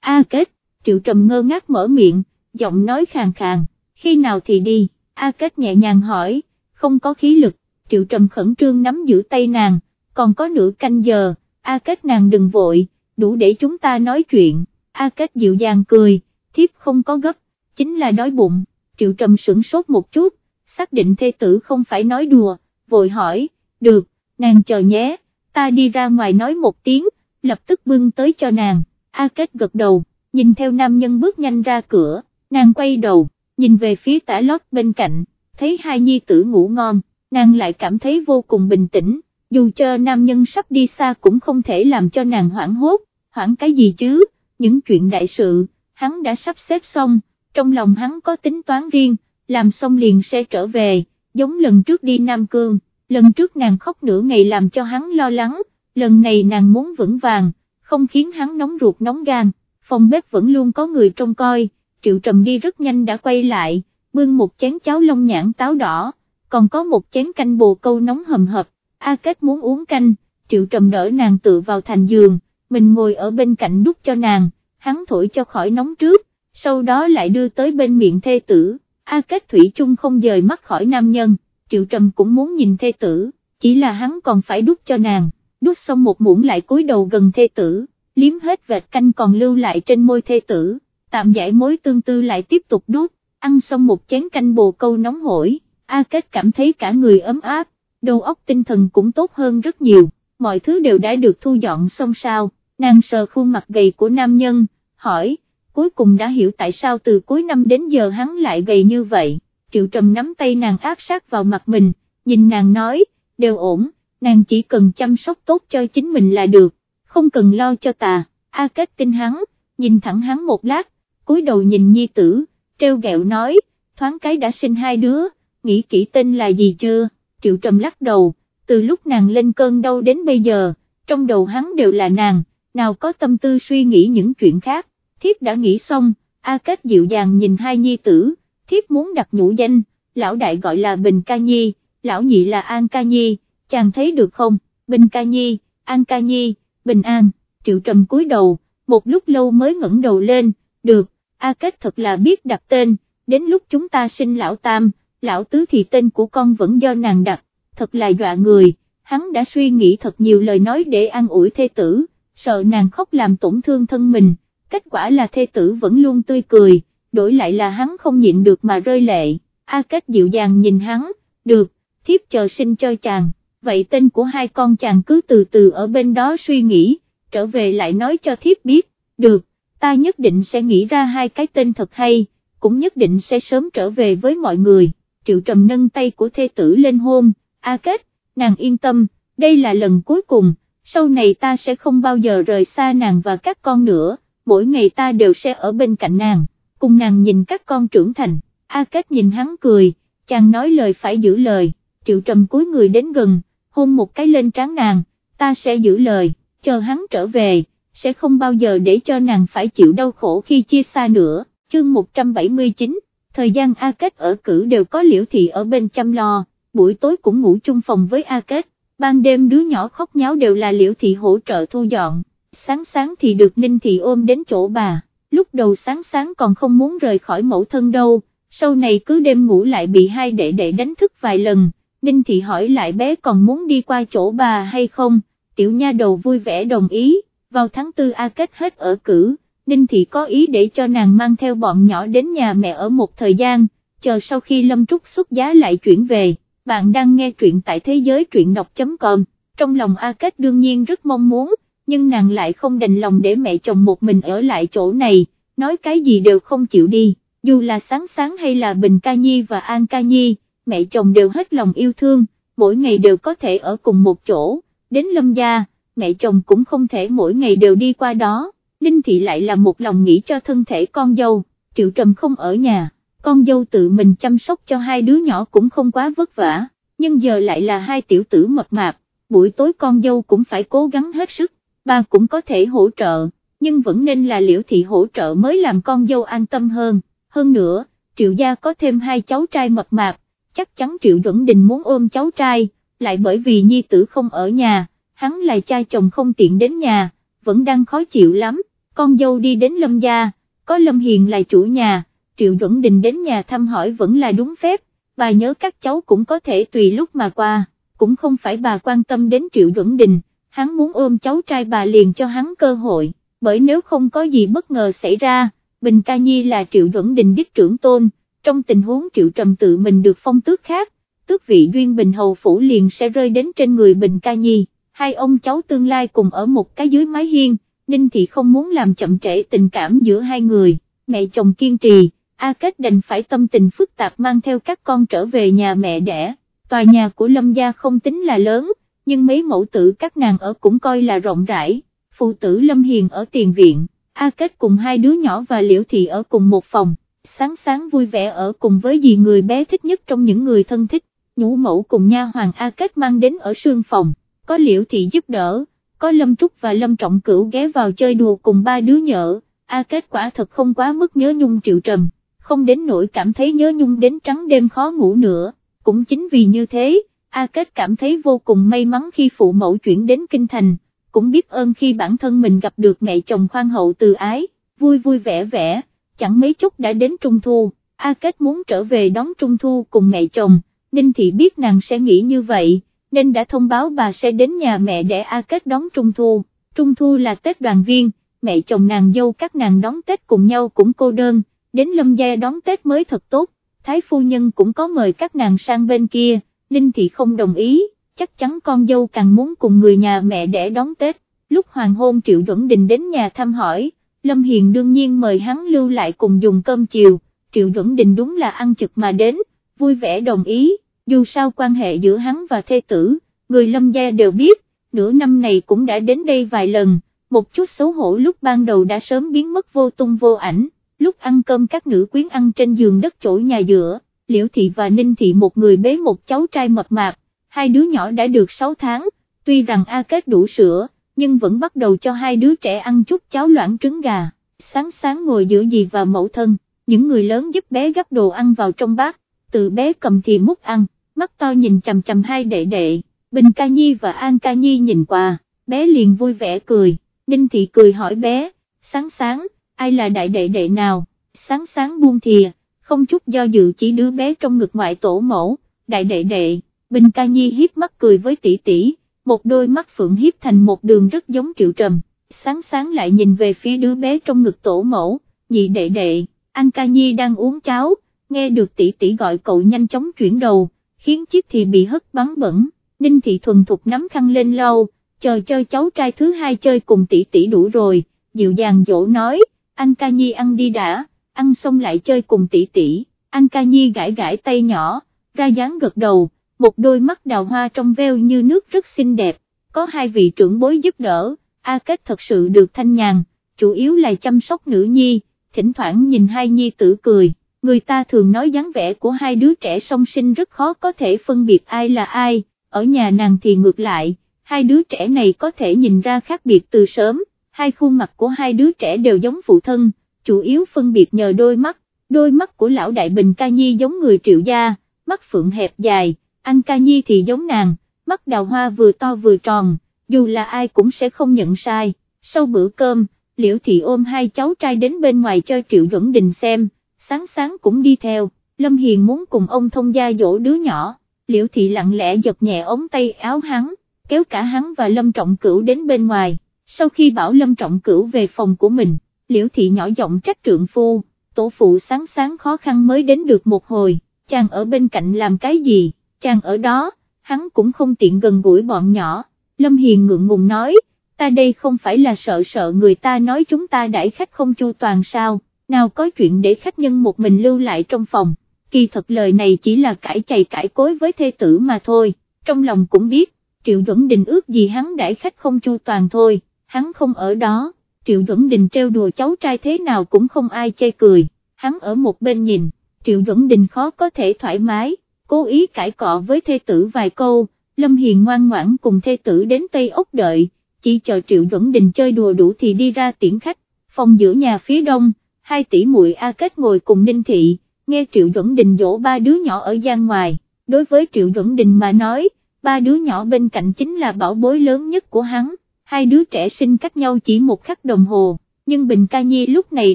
A Kết, Triệu Trầm ngơ ngác mở miệng, giọng nói khàn khàn, khi nào thì đi, A Kết nhẹ nhàng hỏi, không có khí lực, Triệu Trầm khẩn trương nắm giữ tay nàng, còn có nửa canh giờ, A Kết nàng đừng vội, đủ để chúng ta nói chuyện, A Kết dịu dàng cười, thiếp không có gấp, chính là đói bụng, Triệu Trầm sửng sốt một chút, xác định thê tử không phải nói đùa, vội hỏi, được, nàng chờ nhé, ta đi ra ngoài nói một tiếng, lập tức bưng tới cho nàng, A Kết gật đầu, nhìn theo nam nhân bước nhanh ra cửa, nàng quay đầu, nhìn về phía tả lót bên cạnh, thấy hai nhi tử ngủ ngon, nàng lại cảm thấy vô cùng bình tĩnh, dù cho nam nhân sắp đi xa cũng không thể làm cho nàng hoảng hốt, hoảng cái gì chứ, những chuyện đại sự, hắn đã sắp xếp xong, trong lòng hắn có tính toán riêng, làm xong liền sẽ trở về, giống lần trước đi Nam Cương, lần trước nàng khóc nửa ngày làm cho hắn lo lắng, lần này nàng muốn vững vàng, không khiến hắn nóng ruột nóng gan, phòng bếp vẫn luôn có người trông coi, triệu trầm đi rất nhanh đã quay lại, bưng một chén cháo lông nhãn táo đỏ, còn có một chén canh bồ câu nóng hầm hập, A Kết muốn uống canh, triệu trầm đỡ nàng tự vào thành giường, mình ngồi ở bên cạnh đút cho nàng, hắn thổi cho khỏi nóng trước, sau đó lại đưa tới bên miệng thê tử, A Kết Thủy chung không rời mắt khỏi nam nhân, triệu trầm cũng muốn nhìn thê tử, chỉ là hắn còn phải đút cho nàng, đút xong một muỗng lại cúi đầu gần thê tử, liếm hết vệt canh còn lưu lại trên môi thê tử, tạm giải mối tương tư lại tiếp tục đút, ăn xong một chén canh bồ câu nóng hổi, A Kết cảm thấy cả người ấm áp, đầu óc tinh thần cũng tốt hơn rất nhiều, mọi thứ đều đã được thu dọn xong sao, nàng sờ khuôn mặt gầy của nam nhân, hỏi, cuối cùng đã hiểu tại sao từ cuối năm đến giờ hắn lại gầy như vậy, triệu trầm nắm tay nàng áp sát vào mặt mình, nhìn nàng nói, đều ổn, nàng chỉ cần chăm sóc tốt cho chính mình là được, không cần lo cho ta, A Kết tin hắn, nhìn thẳng hắn một lát, cúi đầu nhìn nhi tử, treo gẹo nói, thoáng cái đã sinh hai đứa, nghĩ kỹ tên là gì chưa, triệu trầm lắc đầu, từ lúc nàng lên cơn đau đến bây giờ, trong đầu hắn đều là nàng, nào có tâm tư suy nghĩ những chuyện khác, thiếp đã nghĩ xong, A Kết dịu dàng nhìn hai nhi tử, thiếp muốn đặt nhũ danh, lão đại gọi là Bình Ca Nhi, lão nhị là An Ca Nhi, chàng thấy được không, Bình Ca Nhi, An Ca Nhi, Bình An, triệu trầm cúi đầu, một lúc lâu mới ngẩng đầu lên, được, A Kết thật là biết đặt tên, đến lúc chúng ta sinh lão tam, lão tứ thì tên của con vẫn do nàng đặt, thật là dọa người, hắn đã suy nghĩ thật nhiều lời nói để an ủi thê tử, sợ nàng khóc làm tổn thương thân mình, kết quả là thê tử vẫn luôn tươi cười, đổi lại là hắn không nhịn được mà rơi lệ, A Kết dịu dàng nhìn hắn, được, thiếp chờ sinh cho chàng, vậy tên của hai con chàng cứ từ từ ở bên đó suy nghĩ, trở về lại nói cho thiếp biết, được, ta nhất định sẽ nghĩ ra hai cái tên thật hay, cũng nhất định sẽ sớm trở về với mọi người, triệu trầm nâng tay của thê tử lên hôn, A Kết, nàng yên tâm, đây là lần cuối cùng, sau này ta sẽ không bao giờ rời xa nàng và các con nữa, mỗi ngày ta đều sẽ ở bên cạnh nàng, cùng nàng nhìn các con trưởng thành, A Kết nhìn hắn cười, chàng nói lời phải giữ lời, triệu trầm cúi người đến gần, hôn một cái lên trán nàng, ta sẽ giữ lời, chờ hắn trở về, sẽ không bao giờ để cho nàng phải chịu đau khổ khi chia xa nữa, chương 179, thời gian A Kết ở cử đều có liễu thị ở bên chăm lo, buổi tối cũng ngủ chung phòng với A Kết, ban đêm đứa nhỏ khóc nháo đều là liễu thị hỗ trợ thu dọn, sáng sáng thì được Ninh thị ôm đến chỗ bà, lúc đầu sáng sáng còn không muốn rời khỏi mẫu thân đâu, sau này cứ đêm ngủ lại bị hai đệ đệ đánh thức vài lần, Ninh thị hỏi lại bé còn muốn đi qua chỗ bà hay không, tiểu nha đầu vui vẻ đồng ý, vào tháng tư A Kết hết ở cử, Ninh thị có ý để cho nàng mang theo bọn nhỏ đến nhà mẹ ở một thời gian, chờ sau khi Lâm Trúc xuất giá lại chuyển về. Bạn đang nghe truyện tại thế giới truyện đọc.com, trong lòng A Kết đương nhiên rất mong muốn, nhưng nàng lại không đành lòng để mẹ chồng một mình ở lại chỗ này, nói cái gì đều không chịu đi, dù là sáng sáng hay là Bình Ca Nhi và An Ca Nhi, mẹ chồng đều hết lòng yêu thương, mỗi ngày đều có thể ở cùng một chỗ, đến lâm gia, mẹ chồng cũng không thể mỗi ngày đều đi qua đó, Ninh Thị lại là một lòng nghĩ cho thân thể con dâu, Triệu Trầm không ở nhà con dâu tự mình chăm sóc cho hai đứa nhỏ cũng không quá vất vả, nhưng giờ lại là hai tiểu tử mập mạp, buổi tối con dâu cũng phải cố gắng hết sức, ba cũng có thể hỗ trợ, nhưng vẫn nên là liễu thị hỗ trợ mới làm con dâu an tâm hơn, hơn nữa, triệu gia có thêm hai cháu trai mập mạp, chắc chắn triệu duẩn đình muốn ôm cháu trai, lại bởi vì nhi tử không ở nhà, hắn là cha chồng không tiện đến nhà, vẫn đang khó chịu lắm, con dâu đi đến lâm gia, có lâm hiền là chủ nhà Triệu Duẩn Đình đến nhà thăm hỏi vẫn là đúng phép, bà nhớ các cháu cũng có thể tùy lúc mà qua, cũng không phải bà quan tâm đến Triệu Duẩn Đình, hắn muốn ôm cháu trai bà liền cho hắn cơ hội, bởi nếu không có gì bất ngờ xảy ra, Bình Ca Nhi là Triệu Duẩn Đình đích trưởng tôn, trong tình huống Triệu Trầm tự mình được phong tước khác, tước vị Duyên Bình Hầu Phủ liền sẽ rơi đến trên người Bình Ca Nhi, hai ông cháu tương lai cùng ở một cái dưới mái hiên, Ninh Thị không muốn làm chậm trễ tình cảm giữa hai người, mẹ chồng kiên trì A Kết đành phải tâm tình phức tạp mang theo các con trở về nhà mẹ đẻ, tòa nhà của Lâm gia không tính là lớn, nhưng mấy mẫu tử các nàng ở cũng coi là rộng rãi, phụ tử Lâm Hiền ở tiền viện, A Kết cùng hai đứa nhỏ và Liễu Thị ở cùng một phòng, sáng sáng vui vẻ ở cùng với dì người bé thích nhất trong những người thân thích, nhũ mẫu cùng nha hoàng A Kết mang đến ở sương phòng, có Liễu Thị giúp đỡ, có Lâm Trúc và Lâm Trọng Cửu ghé vào chơi đùa cùng ba đứa nhỡ, A Kết quả thật không quá mức nhớ nhung triệu trầm. Không đến nỗi cảm thấy nhớ nhung đến trắng đêm khó ngủ nữa, cũng chính vì như thế, A Kết cảm thấy vô cùng may mắn khi phụ mẫu chuyển đến Kinh Thành, cũng biết ơn khi bản thân mình gặp được mẹ chồng khoan hậu từ ái, vui vui vẻ vẻ, chẳng mấy chốc đã đến Trung Thu, A Kết muốn trở về đón Trung Thu cùng mẹ chồng, Ninh Thị biết nàng sẽ nghĩ như vậy, nên đã thông báo bà sẽ đến nhà mẹ để A Kết đón Trung Thu, Trung Thu là Tết đoàn viên, mẹ chồng nàng dâu các nàng đón Tết cùng nhau cũng cô đơn. Đến lâm gia đón Tết mới thật tốt, Thái phu nhân cũng có mời các nàng sang bên kia, Ninh Thị không đồng ý, chắc chắn con dâu càng muốn cùng người nhà mẹ để đón Tết, lúc hoàng hôn Triệu Duẩn Đình đến nhà thăm hỏi, Lâm Hiền đương nhiên mời hắn lưu lại cùng dùng cơm chiều, Triệu Duẩn Đình đúng là ăn trực mà đến, vui vẻ đồng ý, dù sao quan hệ giữa hắn và thê tử, người Lâm gia đều biết, nửa năm này cũng đã đến đây vài lần, một chút xấu hổ lúc ban đầu đã sớm biến mất vô tung vô ảnh lúc ăn cơm các nữ quyến ăn trên giường đất chỗ nhà giữa, Liễu Thị và Ninh Thị một người bế một cháu trai mập mạp, hai đứa nhỏ đã được 6 tháng, tuy rằng A Kết đủ sữa, nhưng vẫn bắt đầu cho hai đứa trẻ ăn chút cháo loãng trứng gà, sáng sáng ngồi giữa dì và mẫu thân, những người lớn giúp bé gấp đồ ăn vào trong bát, tự bé cầm thì múc ăn, mắt to nhìn chầm chầm hai đệ đệ, Bình Ca Nhi và An Ca Nhi nhìn qua, bé liền vui vẻ cười, Ninh Thị cười hỏi bé, sáng sáng, ai là đại đệ đệ nào, sáng sáng buông thìa, không chút do dự chỉ đứa bé trong ngực ngoại tổ mẫu, đại đệ đệ, Bình Ca Nhi hiếp mắt cười với tỷ tỷ, một đôi mắt phượng hiếp thành một đường rất giống triệu trầm, sáng sáng lại nhìn về phía đứa bé trong ngực tổ mẫu, nhị đệ đệ, An Ca Nhi đang uống cháo, nghe được tỷ tỷ gọi cậu nhanh chóng chuyển đầu, khiến chiếc thì bị hất bắn bẩn, Ninh Thị thuần thục nắm khăn lên lau, chờ cho cháu trai thứ hai chơi cùng tỷ tỷ đủ rồi, dịu dàng dỗ nói, anh Ca Nhi ăn đi đã, ăn xong lại chơi cùng tỷ tỷ, anh Ca Nhi gãi gãi tay nhỏ, ra dáng gật đầu, một đôi mắt đào hoa trong veo như nước rất xinh đẹp, có hai vị trưởng bối giúp đỡ, A Kết thật sự được thanh nhàn, chủ yếu là chăm sóc nữ nhi, thỉnh thoảng nhìn hai nhi tử cười, người ta thường nói dáng vẻ của hai đứa trẻ song sinh rất khó có thể phân biệt ai là ai, ở nhà nàng thì ngược lại, hai đứa trẻ này có thể nhìn ra khác biệt từ sớm, hai khuôn mặt của hai đứa trẻ đều giống phụ thân, chủ yếu phân biệt nhờ đôi mắt, đôi mắt của lão đại bình ca nhi giống người triệu gia, mắt phượng hẹp dài, anh ca nhi thì giống nàng, mắt đào hoa vừa to vừa tròn, dù là ai cũng sẽ không nhận sai, sau bữa cơm, liễu thị ôm hai cháu trai đến bên ngoài cho triệu duẩn đình xem, sáng sáng cũng đi theo, Lâm Hiền muốn cùng ông thông gia dỗ đứa nhỏ, liễu thị lặng lẽ giật nhẹ ống tay áo hắn, kéo cả hắn và Lâm Trọng Cửu đến bên ngoài, sau khi bảo Lâm Trọng Cửu về phòng của mình, liễu thị nhỏ giọng trách trượng phu, tổ phụ sáng sáng khó khăn mới đến được một hồi, chàng ở bên cạnh làm cái gì, chàng ở đó, hắn cũng không tiện gần gũi bọn nhỏ, Lâm Hiền ngượng ngùng nói, ta đây không phải là sợ sợ người ta nói chúng ta đãi khách không chu toàn sao, nào có chuyện để khách nhân một mình lưu lại trong phòng, kỳ thật lời này chỉ là cãi chày cãi cối với thê tử mà thôi, trong lòng cũng biết, Triệu Duẩn Đình ước gì hắn đãi khách không chu toàn thôi, hắn không ở đó, Triệu Duẩn Đình trêu đùa cháu trai thế nào cũng không ai chê cười, hắn ở một bên nhìn, Triệu Duẩn Đình khó có thể thoải mái, cố ý cãi cọ với thê tử vài câu, Lâm Hiền ngoan ngoãn cùng thê tử đến Tây Ốc đợi, chỉ chờ Triệu Duẩn Đình chơi đùa đủ thì đi ra tiễn khách, phòng giữa nhà phía đông, hai tỷ muội A Kết ngồi cùng Ninh Thị, nghe Triệu Duẩn Đình dỗ ba đứa nhỏ ở gian ngoài, đối với Triệu Duẩn Đình mà nói, ba đứa nhỏ bên cạnh chính là bảo bối lớn nhất của hắn, hai đứa trẻ sinh cách nhau chỉ một khắc đồng hồ, nhưng Bình Ca Nhi lúc này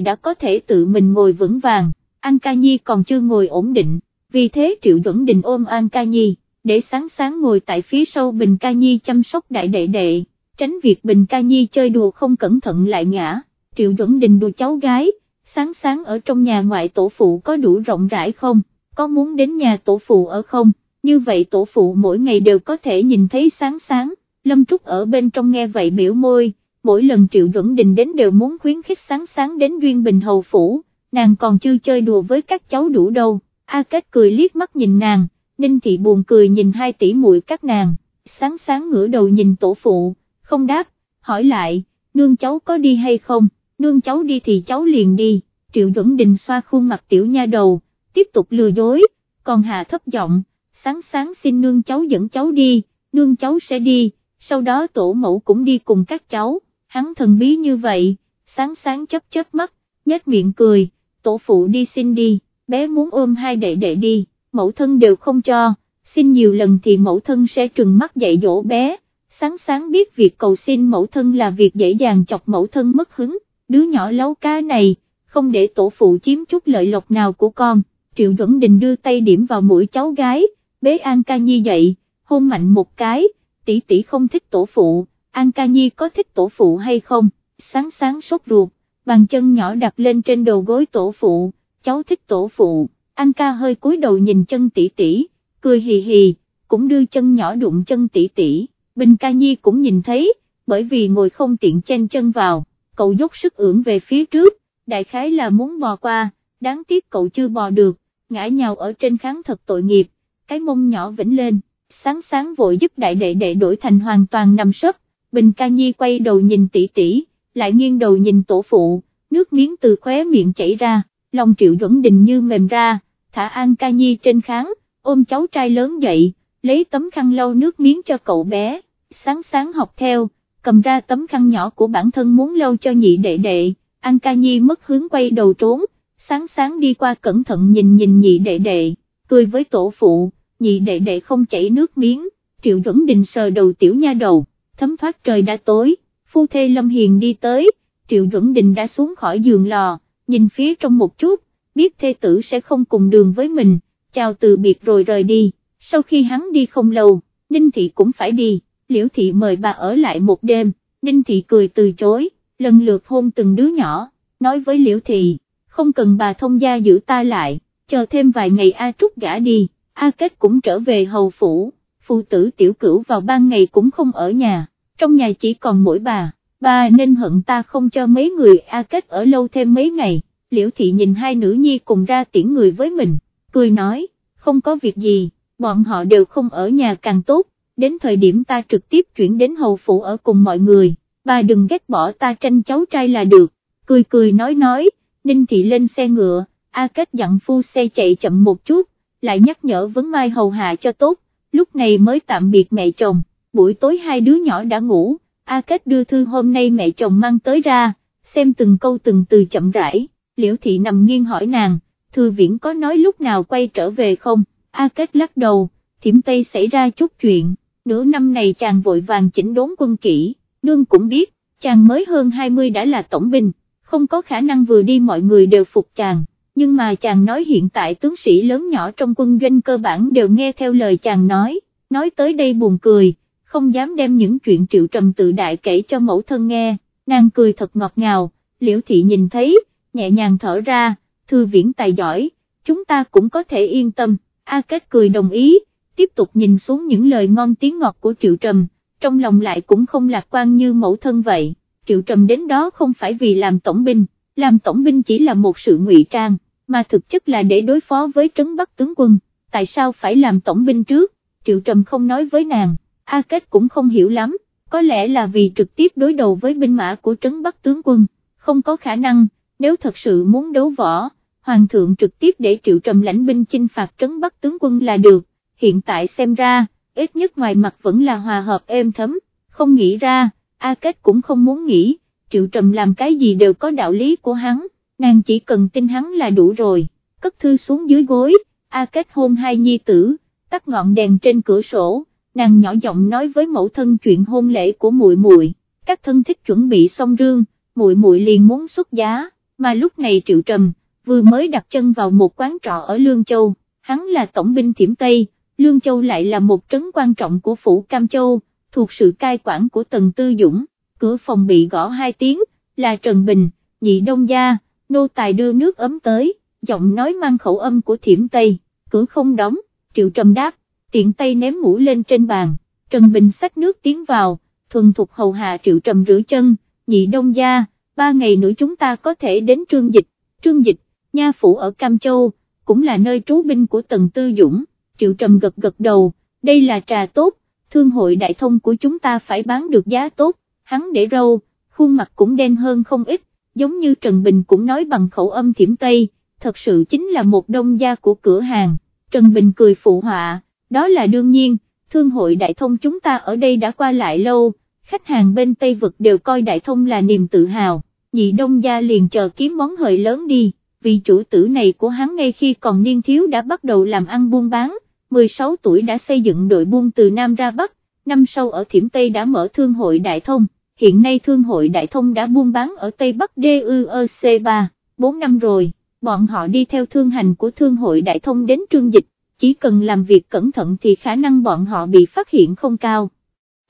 đã có thể tự mình ngồi vững vàng, An Ca Nhi còn chưa ngồi ổn định, vì thế Triệu Duẩn Đình ôm An Ca Nhi, để sáng sáng ngồi tại phía sau Bình Ca Nhi chăm sóc đại đệ đệ, tránh việc Bình Ca Nhi chơi đùa không cẩn thận lại ngã, Triệu Duẩn Đình đùa cháu gái, sáng sáng ở trong nhà ngoại tổ phụ có đủ rộng rãi không, có muốn đến nhà tổ phụ ở không, như vậy tổ phụ mỗi ngày đều có thể nhìn thấy sáng sáng, Lâm Trúc ở bên trong nghe vậy biểu môi, mỗi lần Triệu Duẩn Đình đến đều muốn khuyến khích sáng sáng đến Duyên Bình Hầu Phủ, nàng còn chưa chơi đùa với các cháu đủ đâu, A Kết cười liếc mắt nhìn nàng, Ninh Thị buồn cười nhìn hai tỷ muội các nàng, sáng sáng ngửa đầu nhìn tổ phụ, không đáp, hỏi lại, nương cháu có đi hay không, nương cháu đi thì cháu liền đi, Triệu Duẩn Đình xoa khuôn mặt tiểu nha đầu, tiếp tục lừa dối, còn hà thấp giọng, sáng sáng xin nương cháu dẫn cháu đi, nương cháu sẽ đi, sau đó tổ mẫu cũng đi cùng các cháu, hắn thần bí như vậy, sáng sáng chấp chớp mắt, nhếch miệng cười, tổ phụ đi xin đi, bé muốn ôm hai đệ đệ đi, mẫu thân đều không cho, xin nhiều lần thì mẫu thân sẽ trừng mắt dạy dỗ bé, sáng sáng biết việc cầu xin mẫu thân là việc dễ dàng chọc mẫu thân mất hứng, đứa nhỏ lấu cá này, không để tổ phụ chiếm chút lợi lộc nào của con, Triệu Duẩn Đình đưa tay điểm vào mũi cháu gái, bế An Ca Nhi dậy, hôn mạnh một cái, tỷ tỷ không thích tổ phụ, An Ca Nhi có thích tổ phụ hay không, sáng sáng sốt ruột, bàn chân nhỏ đặt lên trên đầu gối tổ phụ, cháu thích tổ phụ, An Ca hơi cúi đầu nhìn chân tỷ tỷ, cười hì hì, cũng đưa chân nhỏ đụng chân tỷ tỷ, Bình Ca Nhi cũng nhìn thấy, bởi vì ngồi không tiện chen chân vào, cậu dốc sức ưỡn về phía trước, đại khái là muốn bò qua, đáng tiếc cậu chưa bò được, ngã nhào ở trên kháng thật tội nghiệp, cái mông nhỏ vĩnh lên, sáng sáng vội giúp đại đệ đệ đổi thành hoàn toàn nằm sấp, Bình Ca Nhi quay đầu nhìn tỷ tỷ, lại nghiêng đầu nhìn tổ phụ, nước miếng từ khóe miệng chảy ra, lòng triệu duẩn đình như mềm ra, thả An Ca Nhi trên kháng, ôm cháu trai lớn dậy, lấy tấm khăn lau nước miếng cho cậu bé, sáng sáng học theo, cầm ra tấm khăn nhỏ của bản thân muốn lau cho nhị đệ đệ, An Ca Nhi mất hướng quay đầu trốn, sáng sáng đi qua cẩn thận nhìn nhìn nhị đệ đệ, cười với tổ phụ, nhị đệ đệ không chảy nước miếng, triệu duẩn đình sờ đầu tiểu nha đầu, thấm thoát trời đã tối, phu thê Lâm Hiền đi tới, triệu duẩn đình đã xuống khỏi giường lò, nhìn phía trong một chút, biết thê tử sẽ không cùng đường với mình, chào từ biệt rồi rời đi, sau khi hắn đi không lâu, Ninh Thị cũng phải đi, Liễu Thị mời bà ở lại một đêm, Ninh Thị cười từ chối, lần lượt hôn từng đứa nhỏ, nói với Liễu Thị, không cần bà thông gia giữ ta lại, chờ thêm vài ngày A Trúc gã đi, A Kết cũng trở về hầu phủ, phụ tử tiểu cửu vào ban ngày cũng không ở nhà, trong nhà chỉ còn mỗi bà, bà nên hận ta không cho mấy người A Kết ở lâu thêm mấy ngày, Liễu Thị nhìn hai nữ nhi cùng ra tiễn người với mình, cười nói, không có việc gì, bọn họ đều không ở nhà càng tốt, đến thời điểm ta trực tiếp chuyển đến hầu phủ ở cùng mọi người, bà đừng ghét bỏ ta tranh cháu trai là được, cười cười nói nói, Ninh Thị lên xe ngựa, A Kết dặn phu xe chạy chậm một chút, lại nhắc nhở vấn mai hầu hạ cho tốt, lúc này mới tạm biệt mẹ chồng, buổi tối hai đứa nhỏ đã ngủ, A Kết đưa thư hôm nay mẹ chồng mang tới ra, xem từng câu từng từ chậm rãi, Liễu Thị nằm nghiêng hỏi nàng, Thư Viễn có nói lúc nào quay trở về không, A Kết lắc đầu, thiểm Tây xảy ra chút chuyện, nửa năm này chàng vội vàng chỉnh đốn quân kỹ, nương cũng biết, chàng mới hơn 20 đã là tổng binh, không có khả năng vừa đi mọi người đều phục chàng. Nhưng mà chàng nói hiện tại tướng sĩ lớn nhỏ trong quân doanh cơ bản đều nghe theo lời chàng nói, nói tới đây buồn cười, không dám đem những chuyện triệu trầm tự đại kể cho mẫu thân nghe, nàng cười thật ngọt ngào, liễu thị nhìn thấy, nhẹ nhàng thở ra, thư viễn tài giỏi, chúng ta cũng có thể yên tâm, A Kết cười đồng ý, tiếp tục nhìn xuống những lời ngon tiếng ngọt của triệu trầm, trong lòng lại cũng không lạc quan như mẫu thân vậy, triệu trầm đến đó không phải vì làm tổng binh, làm tổng binh chỉ là một sự ngụy trang mà thực chất là để đối phó với trấn Bắc tướng quân, tại sao phải làm tổng binh trước, Triệu Trầm không nói với nàng, A Kết cũng không hiểu lắm, có lẽ là vì trực tiếp đối đầu với binh mã của trấn Bắc tướng quân, không có khả năng, nếu thật sự muốn đấu võ, Hoàng thượng trực tiếp để Triệu Trầm lãnh binh chinh phạt trấn Bắc tướng quân là được, hiện tại xem ra, ít nhất ngoài mặt vẫn là hòa hợp êm thấm, không nghĩ ra, A Kết cũng không muốn nghĩ, Triệu Trầm làm cái gì đều có đạo lý của hắn nàng chỉ cần tin hắn là đủ rồi, cất thư xuống dưới gối, A kết hôn hai nhi tử, tắt ngọn đèn trên cửa sổ, nàng nhỏ giọng nói với mẫu thân chuyện hôn lễ của muội muội, các thân thích chuẩn bị xong rương, muội muội liền muốn xuất giá, mà lúc này Triệu Trầm vừa mới đặt chân vào một quán trọ ở Lương Châu, hắn là tổng binh Thiểm Tây, Lương Châu lại là một trấn quan trọng của phủ Cam Châu, thuộc sự cai quản của Tần Tư Dũng, cửa phòng bị gõ hai tiếng, là Trần Bình, nhị đông gia, nô tài đưa nước ấm tới, giọng nói mang khẩu âm của thiểm Tây, cửa không đóng, triệu trầm đáp, tiện tay ném mũ lên trên bàn, Trần Bình xách nước tiến vào, thuần thục hầu hạ triệu trầm rửa chân, nhị đông gia, ba ngày nữa chúng ta có thể đến trương dịch, trương dịch, nha phủ ở Cam Châu, cũng là nơi trú binh của Tần Tư Dũng, triệu trầm gật gật đầu, đây là trà tốt, thương hội đại thông của chúng ta phải bán được giá tốt, hắn để râu, khuôn mặt cũng đen hơn không ít, giống như Trần Bình cũng nói bằng khẩu âm thiểm Tây, thật sự chính là một đông gia của cửa hàng, Trần Bình cười phụ họa, đó là đương nhiên, thương hội đại thông chúng ta ở đây đã qua lại lâu, khách hàng bên Tây Vực đều coi đại thông là niềm tự hào, nhị đông gia liền chờ kiếm món hời lớn đi, vì chủ tử này của hắn ngay khi còn niên thiếu đã bắt đầu làm ăn buôn bán, 16 tuổi đã xây dựng đội buôn từ Nam ra Bắc, năm sau ở Thiểm Tây đã mở thương hội đại thông hiện nay Thương hội Đại Thông đã buôn bán ở Tây Bắc DUEC 3, 4 năm rồi, bọn họ đi theo thương hành của Thương hội Đại Thông đến trương dịch, chỉ cần làm việc cẩn thận thì khả năng bọn họ bị phát hiện không cao.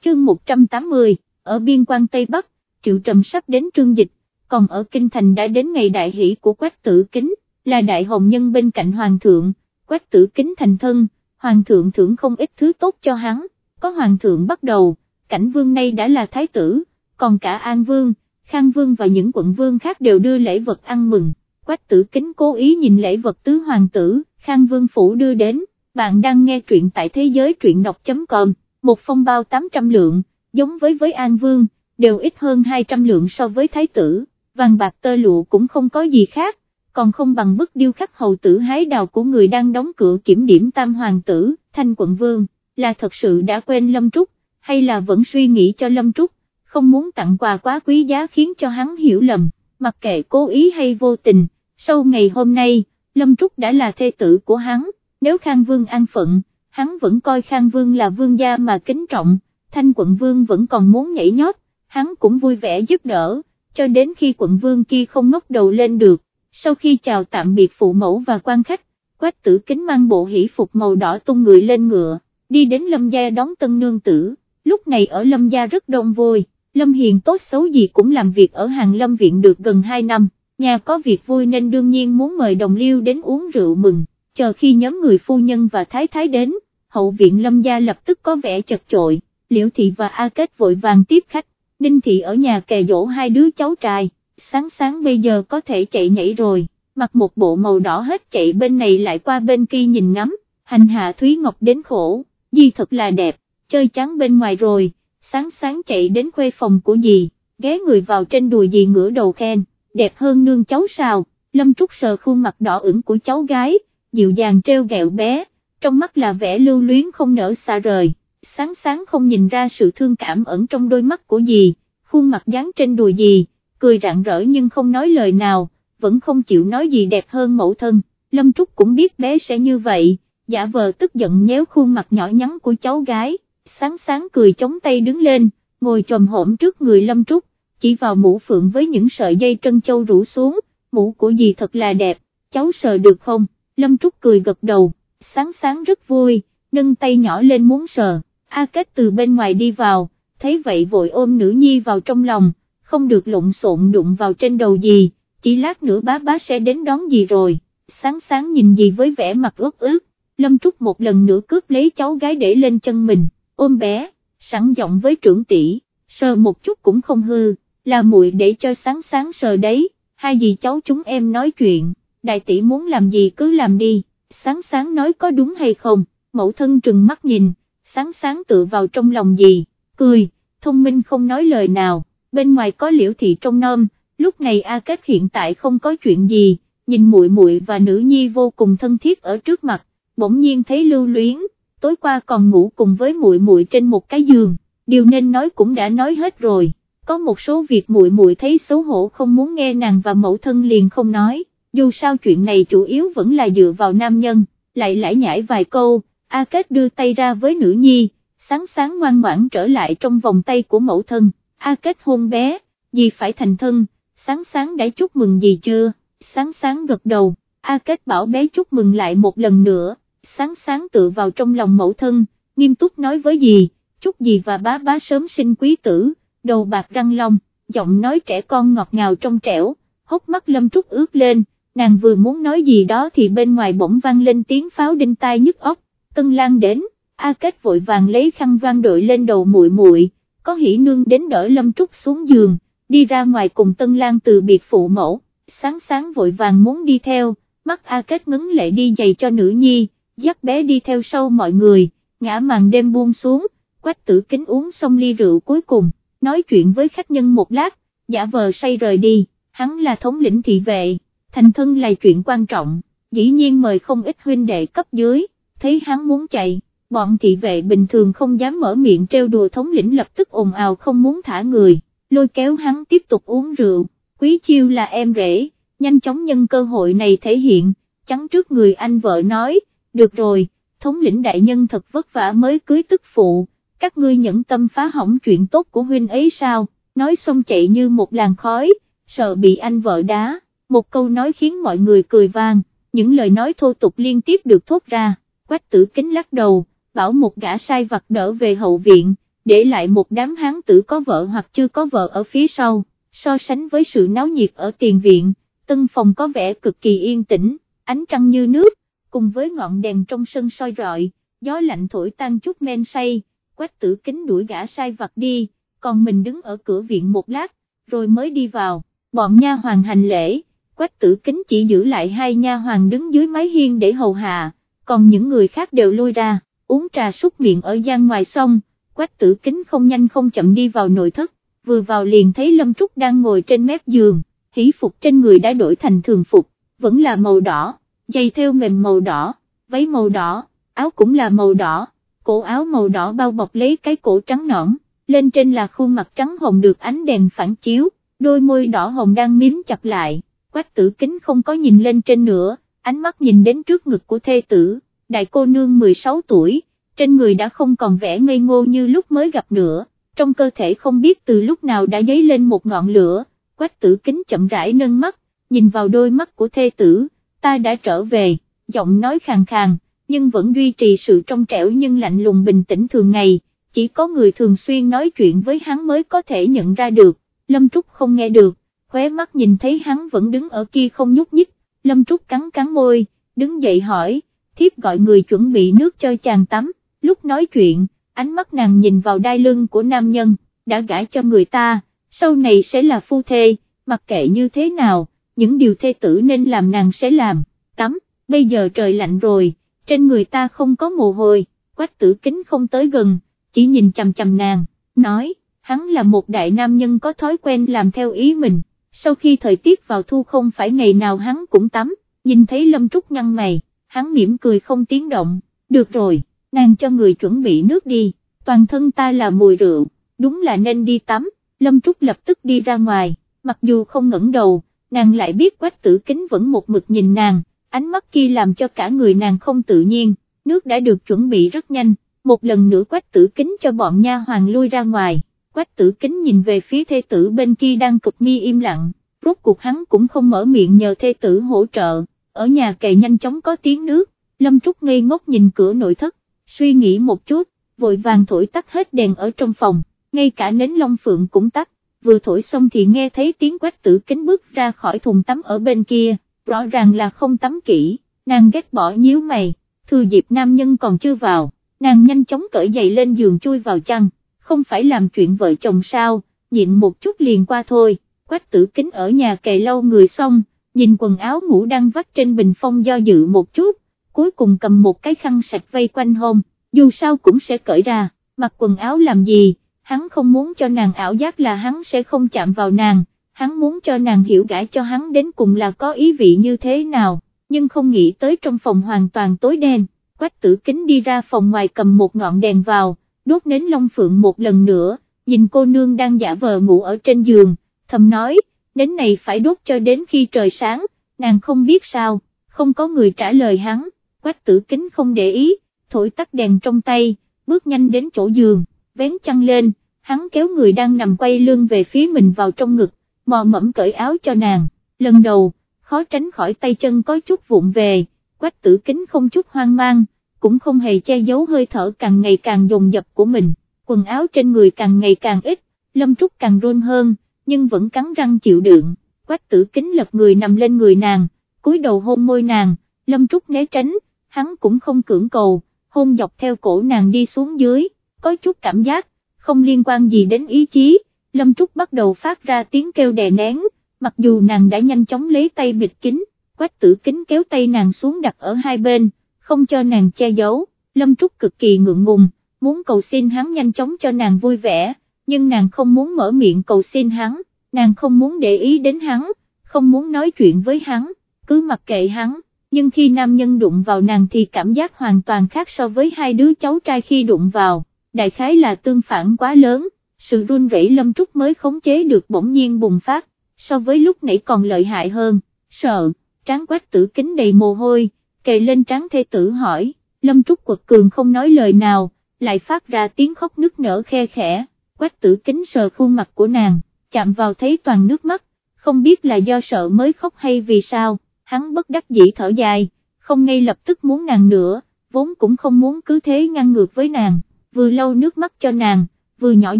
Chương 180, ở biên quan Tây Bắc, Triệu Trầm sắp đến trương dịch, còn ở Kinh Thành đã đến ngày đại hỷ của Quách Tử Kính, là đại hồng nhân bên cạnh Hoàng thượng, Quách Tử Kính thành thân, Hoàng thượng thưởng không ít thứ tốt cho hắn, có Hoàng thượng bắt đầu, cảnh vương nay đã là Thái tử còn cả An Vương, Khang Vương và những quận vương khác đều đưa lễ vật ăn mừng, quách tử kính cố ý nhìn lễ vật tứ hoàng tử, Khang Vương Phủ đưa đến, bạn đang nghe truyện tại thế giới truyện đọc.com, một phong bao 800 lượng, giống với với An Vương, đều ít hơn 200 lượng so với Thái tử, vàng bạc tơ lụa cũng không có gì khác, còn không bằng bức điêu khắc hầu tử hái đào của người đang đóng cửa kiểm điểm tam hoàng tử, thanh quận vương, là thật sự đã quên Lâm Trúc, hay là vẫn suy nghĩ cho Lâm Trúc, không muốn tặng quà quá quý giá khiến cho hắn hiểu lầm, mặc kệ cố ý hay vô tình, sau ngày hôm nay, Lâm Trúc đã là thê tử của hắn, nếu Khang Vương an phận, hắn vẫn coi Khang Vương là vương gia mà kính trọng, thanh quận vương vẫn còn muốn nhảy nhót, hắn cũng vui vẻ giúp đỡ, cho đến khi quận vương kia không ngóc đầu lên được, sau khi chào tạm biệt phụ mẫu và quan khách, quách tử kính mang bộ hỷ phục màu đỏ tung người lên ngựa, đi đến lâm gia đón tân nương tử, lúc này ở lâm gia rất đông vui, lâm hiền tốt xấu gì cũng làm việc ở hàng lâm viện được gần 2 năm, nhà có việc vui nên đương nhiên muốn mời đồng liêu đến uống rượu mừng, chờ khi nhóm người phu nhân và thái thái đến, hậu viện lâm gia lập tức có vẻ chật chội, liễu thị và A Kết vội vàng tiếp khách, Ninh thị ở nhà kề dỗ hai đứa cháu trai, sáng sáng bây giờ có thể chạy nhảy rồi, mặc một bộ màu đỏ hết chạy bên này lại qua bên kia nhìn ngắm, hành hạ Thúy Ngọc đến khổ, di thật là đẹp, chơi trắng bên ngoài rồi, sáng sáng chạy đến khuê phòng của dì, ghé người vào trên đùi dì ngửa đầu khen, đẹp hơn nương cháu sao, Lâm Trúc sờ khuôn mặt đỏ ửng của cháu gái, dịu dàng treo gẹo bé, trong mắt là vẻ lưu luyến không nở xa rời, sáng sáng không nhìn ra sự thương cảm ẩn trong đôi mắt của dì, khuôn mặt dán trên đùi dì, cười rạng rỡ nhưng không nói lời nào, vẫn không chịu nói gì đẹp hơn mẫu thân, Lâm Trúc cũng biết bé sẽ như vậy, giả vờ tức giận nhéo khuôn mặt nhỏ nhắn của cháu gái, sáng sáng cười chống tay đứng lên, ngồi trồm hổm trước người Lâm Trúc, chỉ vào mũ phượng với những sợi dây trân châu rủ xuống, mũ của dì thật là đẹp, cháu sờ được không, Lâm Trúc cười gật đầu, sáng sáng rất vui, nâng tay nhỏ lên muốn sờ, A Kết từ bên ngoài đi vào, thấy vậy vội ôm nữ nhi vào trong lòng, không được lộn xộn đụng vào trên đầu gì, chỉ lát nữa bá bá sẽ đến đón gì rồi, sáng sáng nhìn gì với vẻ mặt ướt ướt, Lâm Trúc một lần nữa cướp lấy cháu gái để lên chân mình, ôm bé, sẵn giọng với trưởng tỷ, sờ một chút cũng không hư, là muội để cho sáng sáng sờ đấy, hai dì cháu chúng em nói chuyện, đại tỷ muốn làm gì cứ làm đi, sáng sáng nói có đúng hay không, mẫu thân trừng mắt nhìn, sáng sáng tự vào trong lòng gì, cười, thông minh không nói lời nào, bên ngoài có liễu thị trong nôm, lúc này A Kết hiện tại không có chuyện gì, nhìn muội muội và nữ nhi vô cùng thân thiết ở trước mặt, bỗng nhiên thấy lưu luyến, tối qua còn ngủ cùng với muội muội trên một cái giường, điều nên nói cũng đã nói hết rồi, có một số việc muội muội thấy xấu hổ không muốn nghe nàng và mẫu thân liền không nói, dù sao chuyện này chủ yếu vẫn là dựa vào nam nhân, lại lải nhải vài câu, A Kết đưa tay ra với nữ nhi, sáng sáng ngoan ngoãn trở lại trong vòng tay của mẫu thân, A Kết hôn bé, gì phải thành thân, sáng sáng đã chúc mừng gì chưa, sáng sáng gật đầu, A Kết bảo bé chúc mừng lại một lần nữa, sáng sáng tự vào trong lòng mẫu thân, nghiêm túc nói với dì, chúc dì và bá bá sớm sinh quý tử, đầu bạc răng long, giọng nói trẻ con ngọt ngào trong trẻo, hốc mắt lâm trúc ướt lên, nàng vừa muốn nói gì đó thì bên ngoài bỗng vang lên tiếng pháo đinh tai nhức óc, tân lan đến, A Kết vội vàng lấy khăn vang đội lên đầu muội muội, có hỉ nương đến đỡ lâm trúc xuống giường, đi ra ngoài cùng tân lan từ biệt phụ mẫu, sáng sáng vội vàng muốn đi theo, mắt A Kết ngấn lệ đi giày cho nữ nhi, dắt bé đi theo sau mọi người, ngã màn đêm buông xuống, quách tử kính uống xong ly rượu cuối cùng, nói chuyện với khách nhân một lát, giả vờ say rời đi, hắn là thống lĩnh thị vệ, thành thân là chuyện quan trọng, dĩ nhiên mời không ít huynh đệ cấp dưới, thấy hắn muốn chạy, bọn thị vệ bình thường không dám mở miệng trêu đùa thống lĩnh lập tức ồn ào không muốn thả người, lôi kéo hắn tiếp tục uống rượu, quý chiêu là em rể, nhanh chóng nhân cơ hội này thể hiện, chắn trước người anh vợ nói, được rồi, thống lĩnh đại nhân thật vất vả mới cưới tức phụ, các ngươi nhẫn tâm phá hỏng chuyện tốt của huynh ấy sao, nói xong chạy như một làn khói, sợ bị anh vợ đá, một câu nói khiến mọi người cười vang, những lời nói thô tục liên tiếp được thốt ra, quách tử kính lắc đầu, bảo một gã sai vặt đỡ về hậu viện, để lại một đám hán tử có vợ hoặc chưa có vợ ở phía sau, so sánh với sự náo nhiệt ở tiền viện, tân phòng có vẻ cực kỳ yên tĩnh, ánh trăng như nước, cùng với ngọn đèn trong sân soi rọi, gió lạnh thổi tan chút men say, quách tử kính đuổi gã sai vặt đi, còn mình đứng ở cửa viện một lát, rồi mới đi vào, bọn nha hoàng hành lễ, quách tử kính chỉ giữ lại hai nha hoàng đứng dưới mái hiên để hầu hạ, còn những người khác đều lui ra, uống trà súc miệng ở gian ngoài xong, quách tử kính không nhanh không chậm đi vào nội thất, vừa vào liền thấy Lâm Trúc đang ngồi trên mép giường, hỷ phục trên người đã đổi thành thường phục, vẫn là màu đỏ, giày theo mềm màu đỏ, váy màu đỏ, áo cũng là màu đỏ, cổ áo màu đỏ bao bọc lấy cái cổ trắng nõn, lên trên là khuôn mặt trắng hồng được ánh đèn phản chiếu, đôi môi đỏ hồng đang miếm chặt lại, quách tử kính không có nhìn lên trên nữa, ánh mắt nhìn đến trước ngực của thê tử, đại cô nương 16 tuổi, trên người đã không còn vẻ ngây ngô như lúc mới gặp nữa, trong cơ thể không biết từ lúc nào đã dấy lên một ngọn lửa, quách tử kính chậm rãi nâng mắt, nhìn vào đôi mắt của thê tử, ta đã trở về, giọng nói khàn khàn, nhưng vẫn duy trì sự trong trẻo nhưng lạnh lùng bình tĩnh thường ngày, chỉ có người thường xuyên nói chuyện với hắn mới có thể nhận ra được, Lâm Trúc không nghe được, khóe mắt nhìn thấy hắn vẫn đứng ở kia không nhúc nhích, Lâm Trúc cắn cắn môi, đứng dậy hỏi, thiếp gọi người chuẩn bị nước cho chàng tắm, lúc nói chuyện, ánh mắt nàng nhìn vào đai lưng của nam nhân, đã gãi cho người ta, sau này sẽ là phu thê, mặc kệ như thế nào, những điều thê tử nên làm nàng sẽ làm, tắm, bây giờ trời lạnh rồi, trên người ta không có mồ hôi, quách tử kính không tới gần, chỉ nhìn chầm chầm nàng, nói, hắn là một đại nam nhân có thói quen làm theo ý mình, sau khi thời tiết vào thu không phải ngày nào hắn cũng tắm, nhìn thấy lâm trúc nhăn mày, hắn mỉm cười không tiếng động, được rồi, nàng cho người chuẩn bị nước đi, toàn thân ta là mùi rượu, đúng là nên đi tắm, lâm trúc lập tức đi ra ngoài, mặc dù không ngẩng đầu, nàng lại biết quách tử kính vẫn một mực nhìn nàng, ánh mắt kia làm cho cả người nàng không tự nhiên, nước đã được chuẩn bị rất nhanh, một lần nữa quách tử kính cho bọn nha hoàng lui ra ngoài, quách tử kính nhìn về phía thê tử bên kia đang cực mi im lặng, rốt cuộc hắn cũng không mở miệng nhờ thê tử hỗ trợ, ở nhà cày nhanh chóng có tiếng nước, Lâm Trúc ngây ngốc nhìn cửa nội thất, suy nghĩ một chút, vội vàng thổi tắt hết đèn ở trong phòng, ngay cả nến long phượng cũng tắt, vừa thổi xong thì nghe thấy tiếng quách tử kính bước ra khỏi thùng tắm ở bên kia, rõ ràng là không tắm kỹ, nàng ghét bỏ nhíu mày, thừa dịp nam nhân còn chưa vào, nàng nhanh chóng cởi giày lên giường chui vào chăn, không phải làm chuyện vợ chồng sao, nhịn một chút liền qua thôi, quách tử kính ở nhà cày lâu người xong, nhìn quần áo ngủ đang vắt trên bình phong do dự một chút, cuối cùng cầm một cái khăn sạch vây quanh hông, dù sao cũng sẽ cởi ra, mặc quần áo làm gì, hắn không muốn cho nàng ảo giác là hắn sẽ không chạm vào nàng, hắn muốn cho nàng hiểu gãi cho hắn đến cùng là có ý vị như thế nào, nhưng không nghĩ tới trong phòng hoàn toàn tối đen, quách tử kính đi ra phòng ngoài cầm một ngọn đèn vào, đốt nến long phượng một lần nữa, nhìn cô nương đang giả vờ ngủ ở trên giường, thầm nói, nến này phải đốt cho đến khi trời sáng, nàng không biết sao, không có người trả lời hắn, quách tử kính không để ý, thổi tắt đèn trong tay, bước nhanh đến chỗ giường, vén chăn lên, hắn kéo người đang nằm quay lưng về phía mình vào trong ngực, mò mẫm cởi áo cho nàng, lần đầu, khó tránh khỏi tay chân có chút vụn về, quách tử kính không chút hoang mang, cũng không hề che giấu hơi thở càng ngày càng dồn dập của mình, quần áo trên người càng ngày càng ít, lâm trúc càng run hơn, nhưng vẫn cắn răng chịu đựng, quách tử kính lật người nằm lên người nàng, cúi đầu hôn môi nàng, lâm trúc né tránh, hắn cũng không cưỡng cầu, hôn dọc theo cổ nàng đi xuống dưới, có chút cảm giác, không liên quan gì đến ý chí, lâm trúc bắt đầu phát ra tiếng kêu đè nén, mặc dù nàng đã nhanh chóng lấy tay bịt kính, quách tử kính kéo tay nàng xuống đặt ở hai bên, không cho nàng che giấu, lâm trúc cực kỳ ngượng ngùng, muốn cầu xin hắn nhanh chóng cho nàng vui vẻ, nhưng nàng không muốn mở miệng cầu xin hắn, nàng không muốn để ý đến hắn, không muốn nói chuyện với hắn, cứ mặc kệ hắn, nhưng khi nam nhân đụng vào nàng thì cảm giác hoàn toàn khác so với hai đứa cháu trai khi đụng vào, đại khái là tương phản quá lớn, sự run rẩy lâm trúc mới khống chế được bỗng nhiên bùng phát, so với lúc nãy còn lợi hại hơn, sợ, tráng quách tử kính đầy mồ hôi, kề lên tráng thê tử hỏi, lâm trúc quật cường không nói lời nào, lại phát ra tiếng khóc nức nở khe khẽ, quách tử kính sờ khuôn mặt của nàng, chạm vào thấy toàn nước mắt, không biết là do sợ mới khóc hay vì sao, hắn bất đắc dĩ thở dài, không ngay lập tức muốn nàng nữa, vốn cũng không muốn cứ thế ngăn ngược với nàng, vừa lau nước mắt cho nàng, vừa nhỏ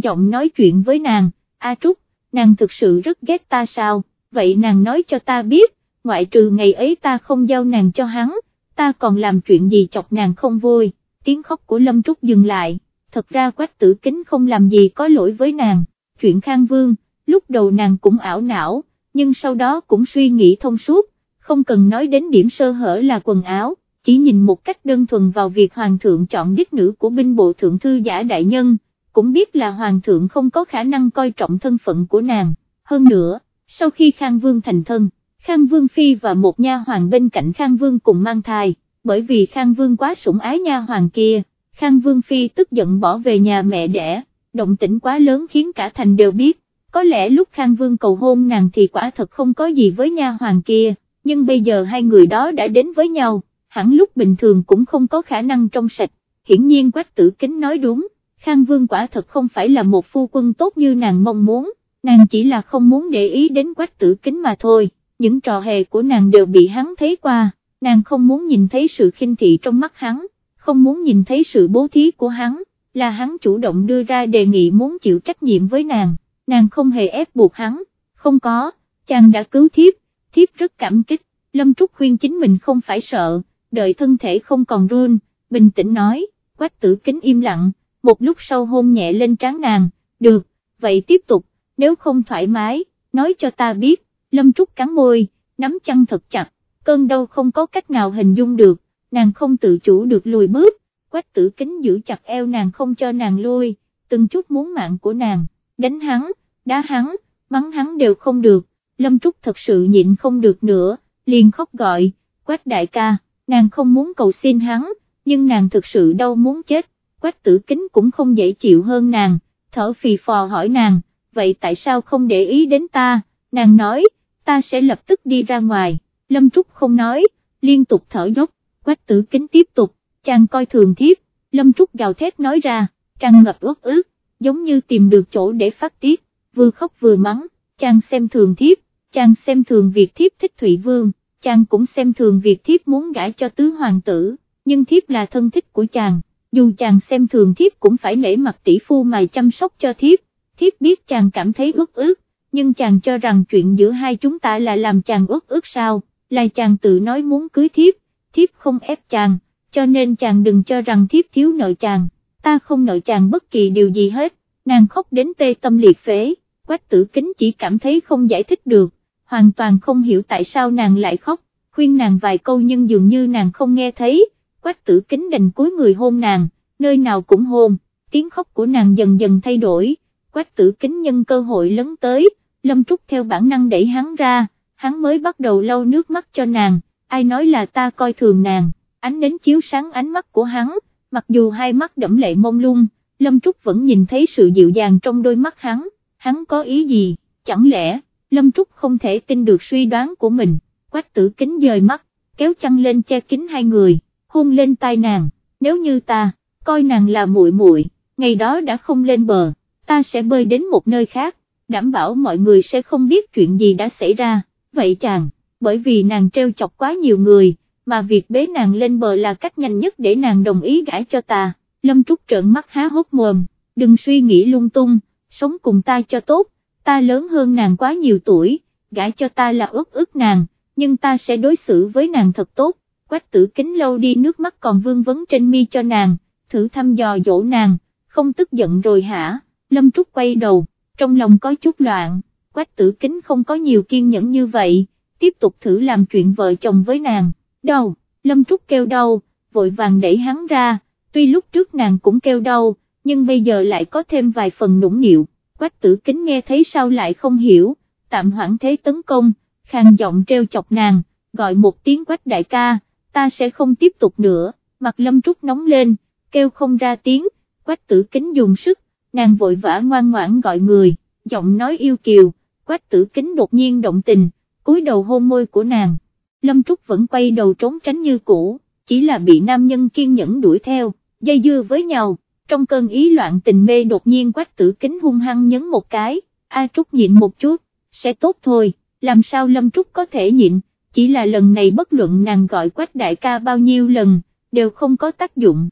giọng nói chuyện với nàng, A Trúc, nàng thực sự rất ghét ta sao, vậy nàng nói cho ta biết, ngoại trừ ngày ấy ta không giao nàng cho hắn, ta còn làm chuyện gì chọc nàng không vui, tiếng khóc của Lâm Trúc dừng lại, thật ra quách tử kính không làm gì có lỗi với nàng, chuyện Khang Vương, lúc đầu nàng cũng ảo não, nhưng sau đó cũng suy nghĩ thông suốt, không cần nói đến điểm sơ hở là quần áo, chỉ nhìn một cách đơn thuần vào việc hoàng thượng chọn đích nữ của binh bộ thượng thư giả đại nhân, cũng biết là hoàng thượng không có khả năng coi trọng thân phận của nàng, hơn nữa, sau khi Khang Vương thành thân, Khang Vương Phi và một nha hoàng bên cạnh Khang Vương cùng mang thai, bởi vì Khang Vương quá sủng ái nha hoàng kia, Khang Vương Phi tức giận bỏ về nhà mẹ đẻ, động tĩnh quá lớn khiến cả thành đều biết, có lẽ lúc Khang Vương cầu hôn nàng thì quả thật không có gì với nha hoàng kia, nhưng bây giờ hai người đó đã đến với nhau, hẳn lúc bình thường cũng không có khả năng trong sạch, hiển nhiên Quách Tử Kính nói đúng, Khang Vương quả thật không phải là một phu quân tốt như nàng mong muốn, nàng chỉ là không muốn để ý đến Quách Tử Kính mà thôi những trò hề của nàng đều bị hắn thấy qua, nàng không muốn nhìn thấy sự khinh thị trong mắt hắn, không muốn nhìn thấy sự bố thí của hắn, là hắn chủ động đưa ra đề nghị muốn chịu trách nhiệm với nàng, nàng không hề ép buộc hắn, không có, chàng đã cứu thiếp, thiếp rất cảm kích, Lâm Trúc khuyên chính mình không phải sợ, đợi thân thể không còn run, bình tĩnh nói, quách tử kính im lặng, một lúc sau hôn nhẹ lên trán nàng, được, vậy tiếp tục, nếu không thoải mái, nói cho ta biết, Lâm Trúc cắn môi, nắm chăn thật chặt, cơn đau không có cách nào hình dung được, nàng không tự chủ được lùi bước, quách tử kính giữ chặt eo nàng không cho nàng lui, từng chút muốn mạng của nàng, đánh hắn, đá hắn, mắng hắn đều không được, Lâm Trúc thật sự nhịn không được nữa, liền khóc gọi, quách đại ca, nàng không muốn cầu xin hắn, nhưng nàng thực sự đâu muốn chết, quách tử kính cũng không dễ chịu hơn nàng, thở phì phò hỏi nàng, vậy tại sao không để ý đến ta, nàng nói, ta sẽ lập tức đi ra ngoài, Lâm Trúc không nói, liên tục thở dốc, quách tử kính tiếp tục, chàng coi thường thiếp, Lâm Trúc gào thét nói ra, trăng ngập ướt ướt, giống như tìm được chỗ để phát tiết, vừa khóc vừa mắng, chàng xem thường thiếp, chàng xem thường việc thiếp thích Thụy Vương, chàng cũng xem thường việc thiếp muốn gãi cho tứ hoàng tử, nhưng thiếp là thân thích của chàng, dù chàng xem thường thiếp cũng phải nể mặt tỷ phu mà chăm sóc cho thiếp, thiếp biết chàng cảm thấy ước ước, nhưng chàng cho rằng chuyện giữa hai chúng ta là làm chàng ước ước sao, là chàng tự nói muốn cưới thiếp, thiếp không ép chàng, cho nên chàng đừng cho rằng thiếp thiếu nợ chàng, ta không nợ chàng bất kỳ điều gì hết, nàng khóc đến tê tâm liệt phế, quách tử kính chỉ cảm thấy không giải thích được, hoàn toàn không hiểu tại sao nàng lại khóc, khuyên nàng vài câu nhưng dường như nàng không nghe thấy, quách tử kính đành cúi người hôn nàng, nơi nào cũng hôn, tiếng khóc của nàng dần dần thay đổi, quách tử kính nhân cơ hội lấn tới, lâm trúc theo bản năng đẩy hắn ra, hắn mới bắt đầu lau nước mắt cho nàng, ai nói là ta coi thường nàng, ánh nến chiếu sáng ánh mắt của hắn, mặc dù hai mắt đẫm lệ mông lung, lâm trúc vẫn nhìn thấy sự dịu dàng trong đôi mắt hắn, hắn có ý gì, chẳng lẽ, lâm trúc không thể tin được suy đoán của mình, quách tử kính dời mắt, kéo chăn lên che kín hai người, hôn lên tai nàng, nếu như ta, coi nàng là muội muội, ngày đó đã không lên bờ, ta sẽ bơi đến một nơi khác, đảm bảo mọi người sẽ không biết chuyện gì đã xảy ra, vậy chàng, bởi vì nàng treo chọc quá nhiều người, mà việc bế nàng lên bờ là cách nhanh nhất để nàng đồng ý gãi cho ta, Lâm Trúc trợn mắt há hốc mồm, đừng suy nghĩ lung tung, sống cùng ta cho tốt, ta lớn hơn nàng quá nhiều tuổi, gãi cho ta là ước ước nàng, nhưng ta sẽ đối xử với nàng thật tốt, quách tử kính lâu đi nước mắt còn vương vấn trên mi cho nàng, thử thăm dò dỗ nàng, không tức giận rồi hả, Lâm Trúc quay đầu, trong lòng có chút loạn, quách tử kính không có nhiều kiên nhẫn như vậy, tiếp tục thử làm chuyện vợ chồng với nàng, đau, Lâm Trúc kêu đau, vội vàng đẩy hắn ra, tuy lúc trước nàng cũng kêu đau, nhưng bây giờ lại có thêm vài phần nũng nịu, quách tử kính nghe thấy sao lại không hiểu, tạm hoãn thế tấn công, khang giọng treo chọc nàng, gọi một tiếng quách đại ca, ta sẽ không tiếp tục nữa, mặt lâm trúc nóng lên, kêu không ra tiếng, quách tử kính dùng sức, nàng vội vã ngoan ngoãn gọi người, giọng nói yêu kiều, quách tử kính đột nhiên động tình, cúi đầu hôn môi của nàng, lâm trúc vẫn quay đầu trốn tránh như cũ, chỉ là bị nam nhân kiên nhẫn đuổi theo, dây dưa với nhau, trong cơn ý loạn tình mê đột nhiên quách tử kính hung hăng nhấn một cái, A Trúc nhịn một chút, sẽ tốt thôi, làm sao Lâm Trúc có thể nhịn, chỉ là lần này bất luận nàng gọi quách đại ca bao nhiêu lần, đều không có tác dụng,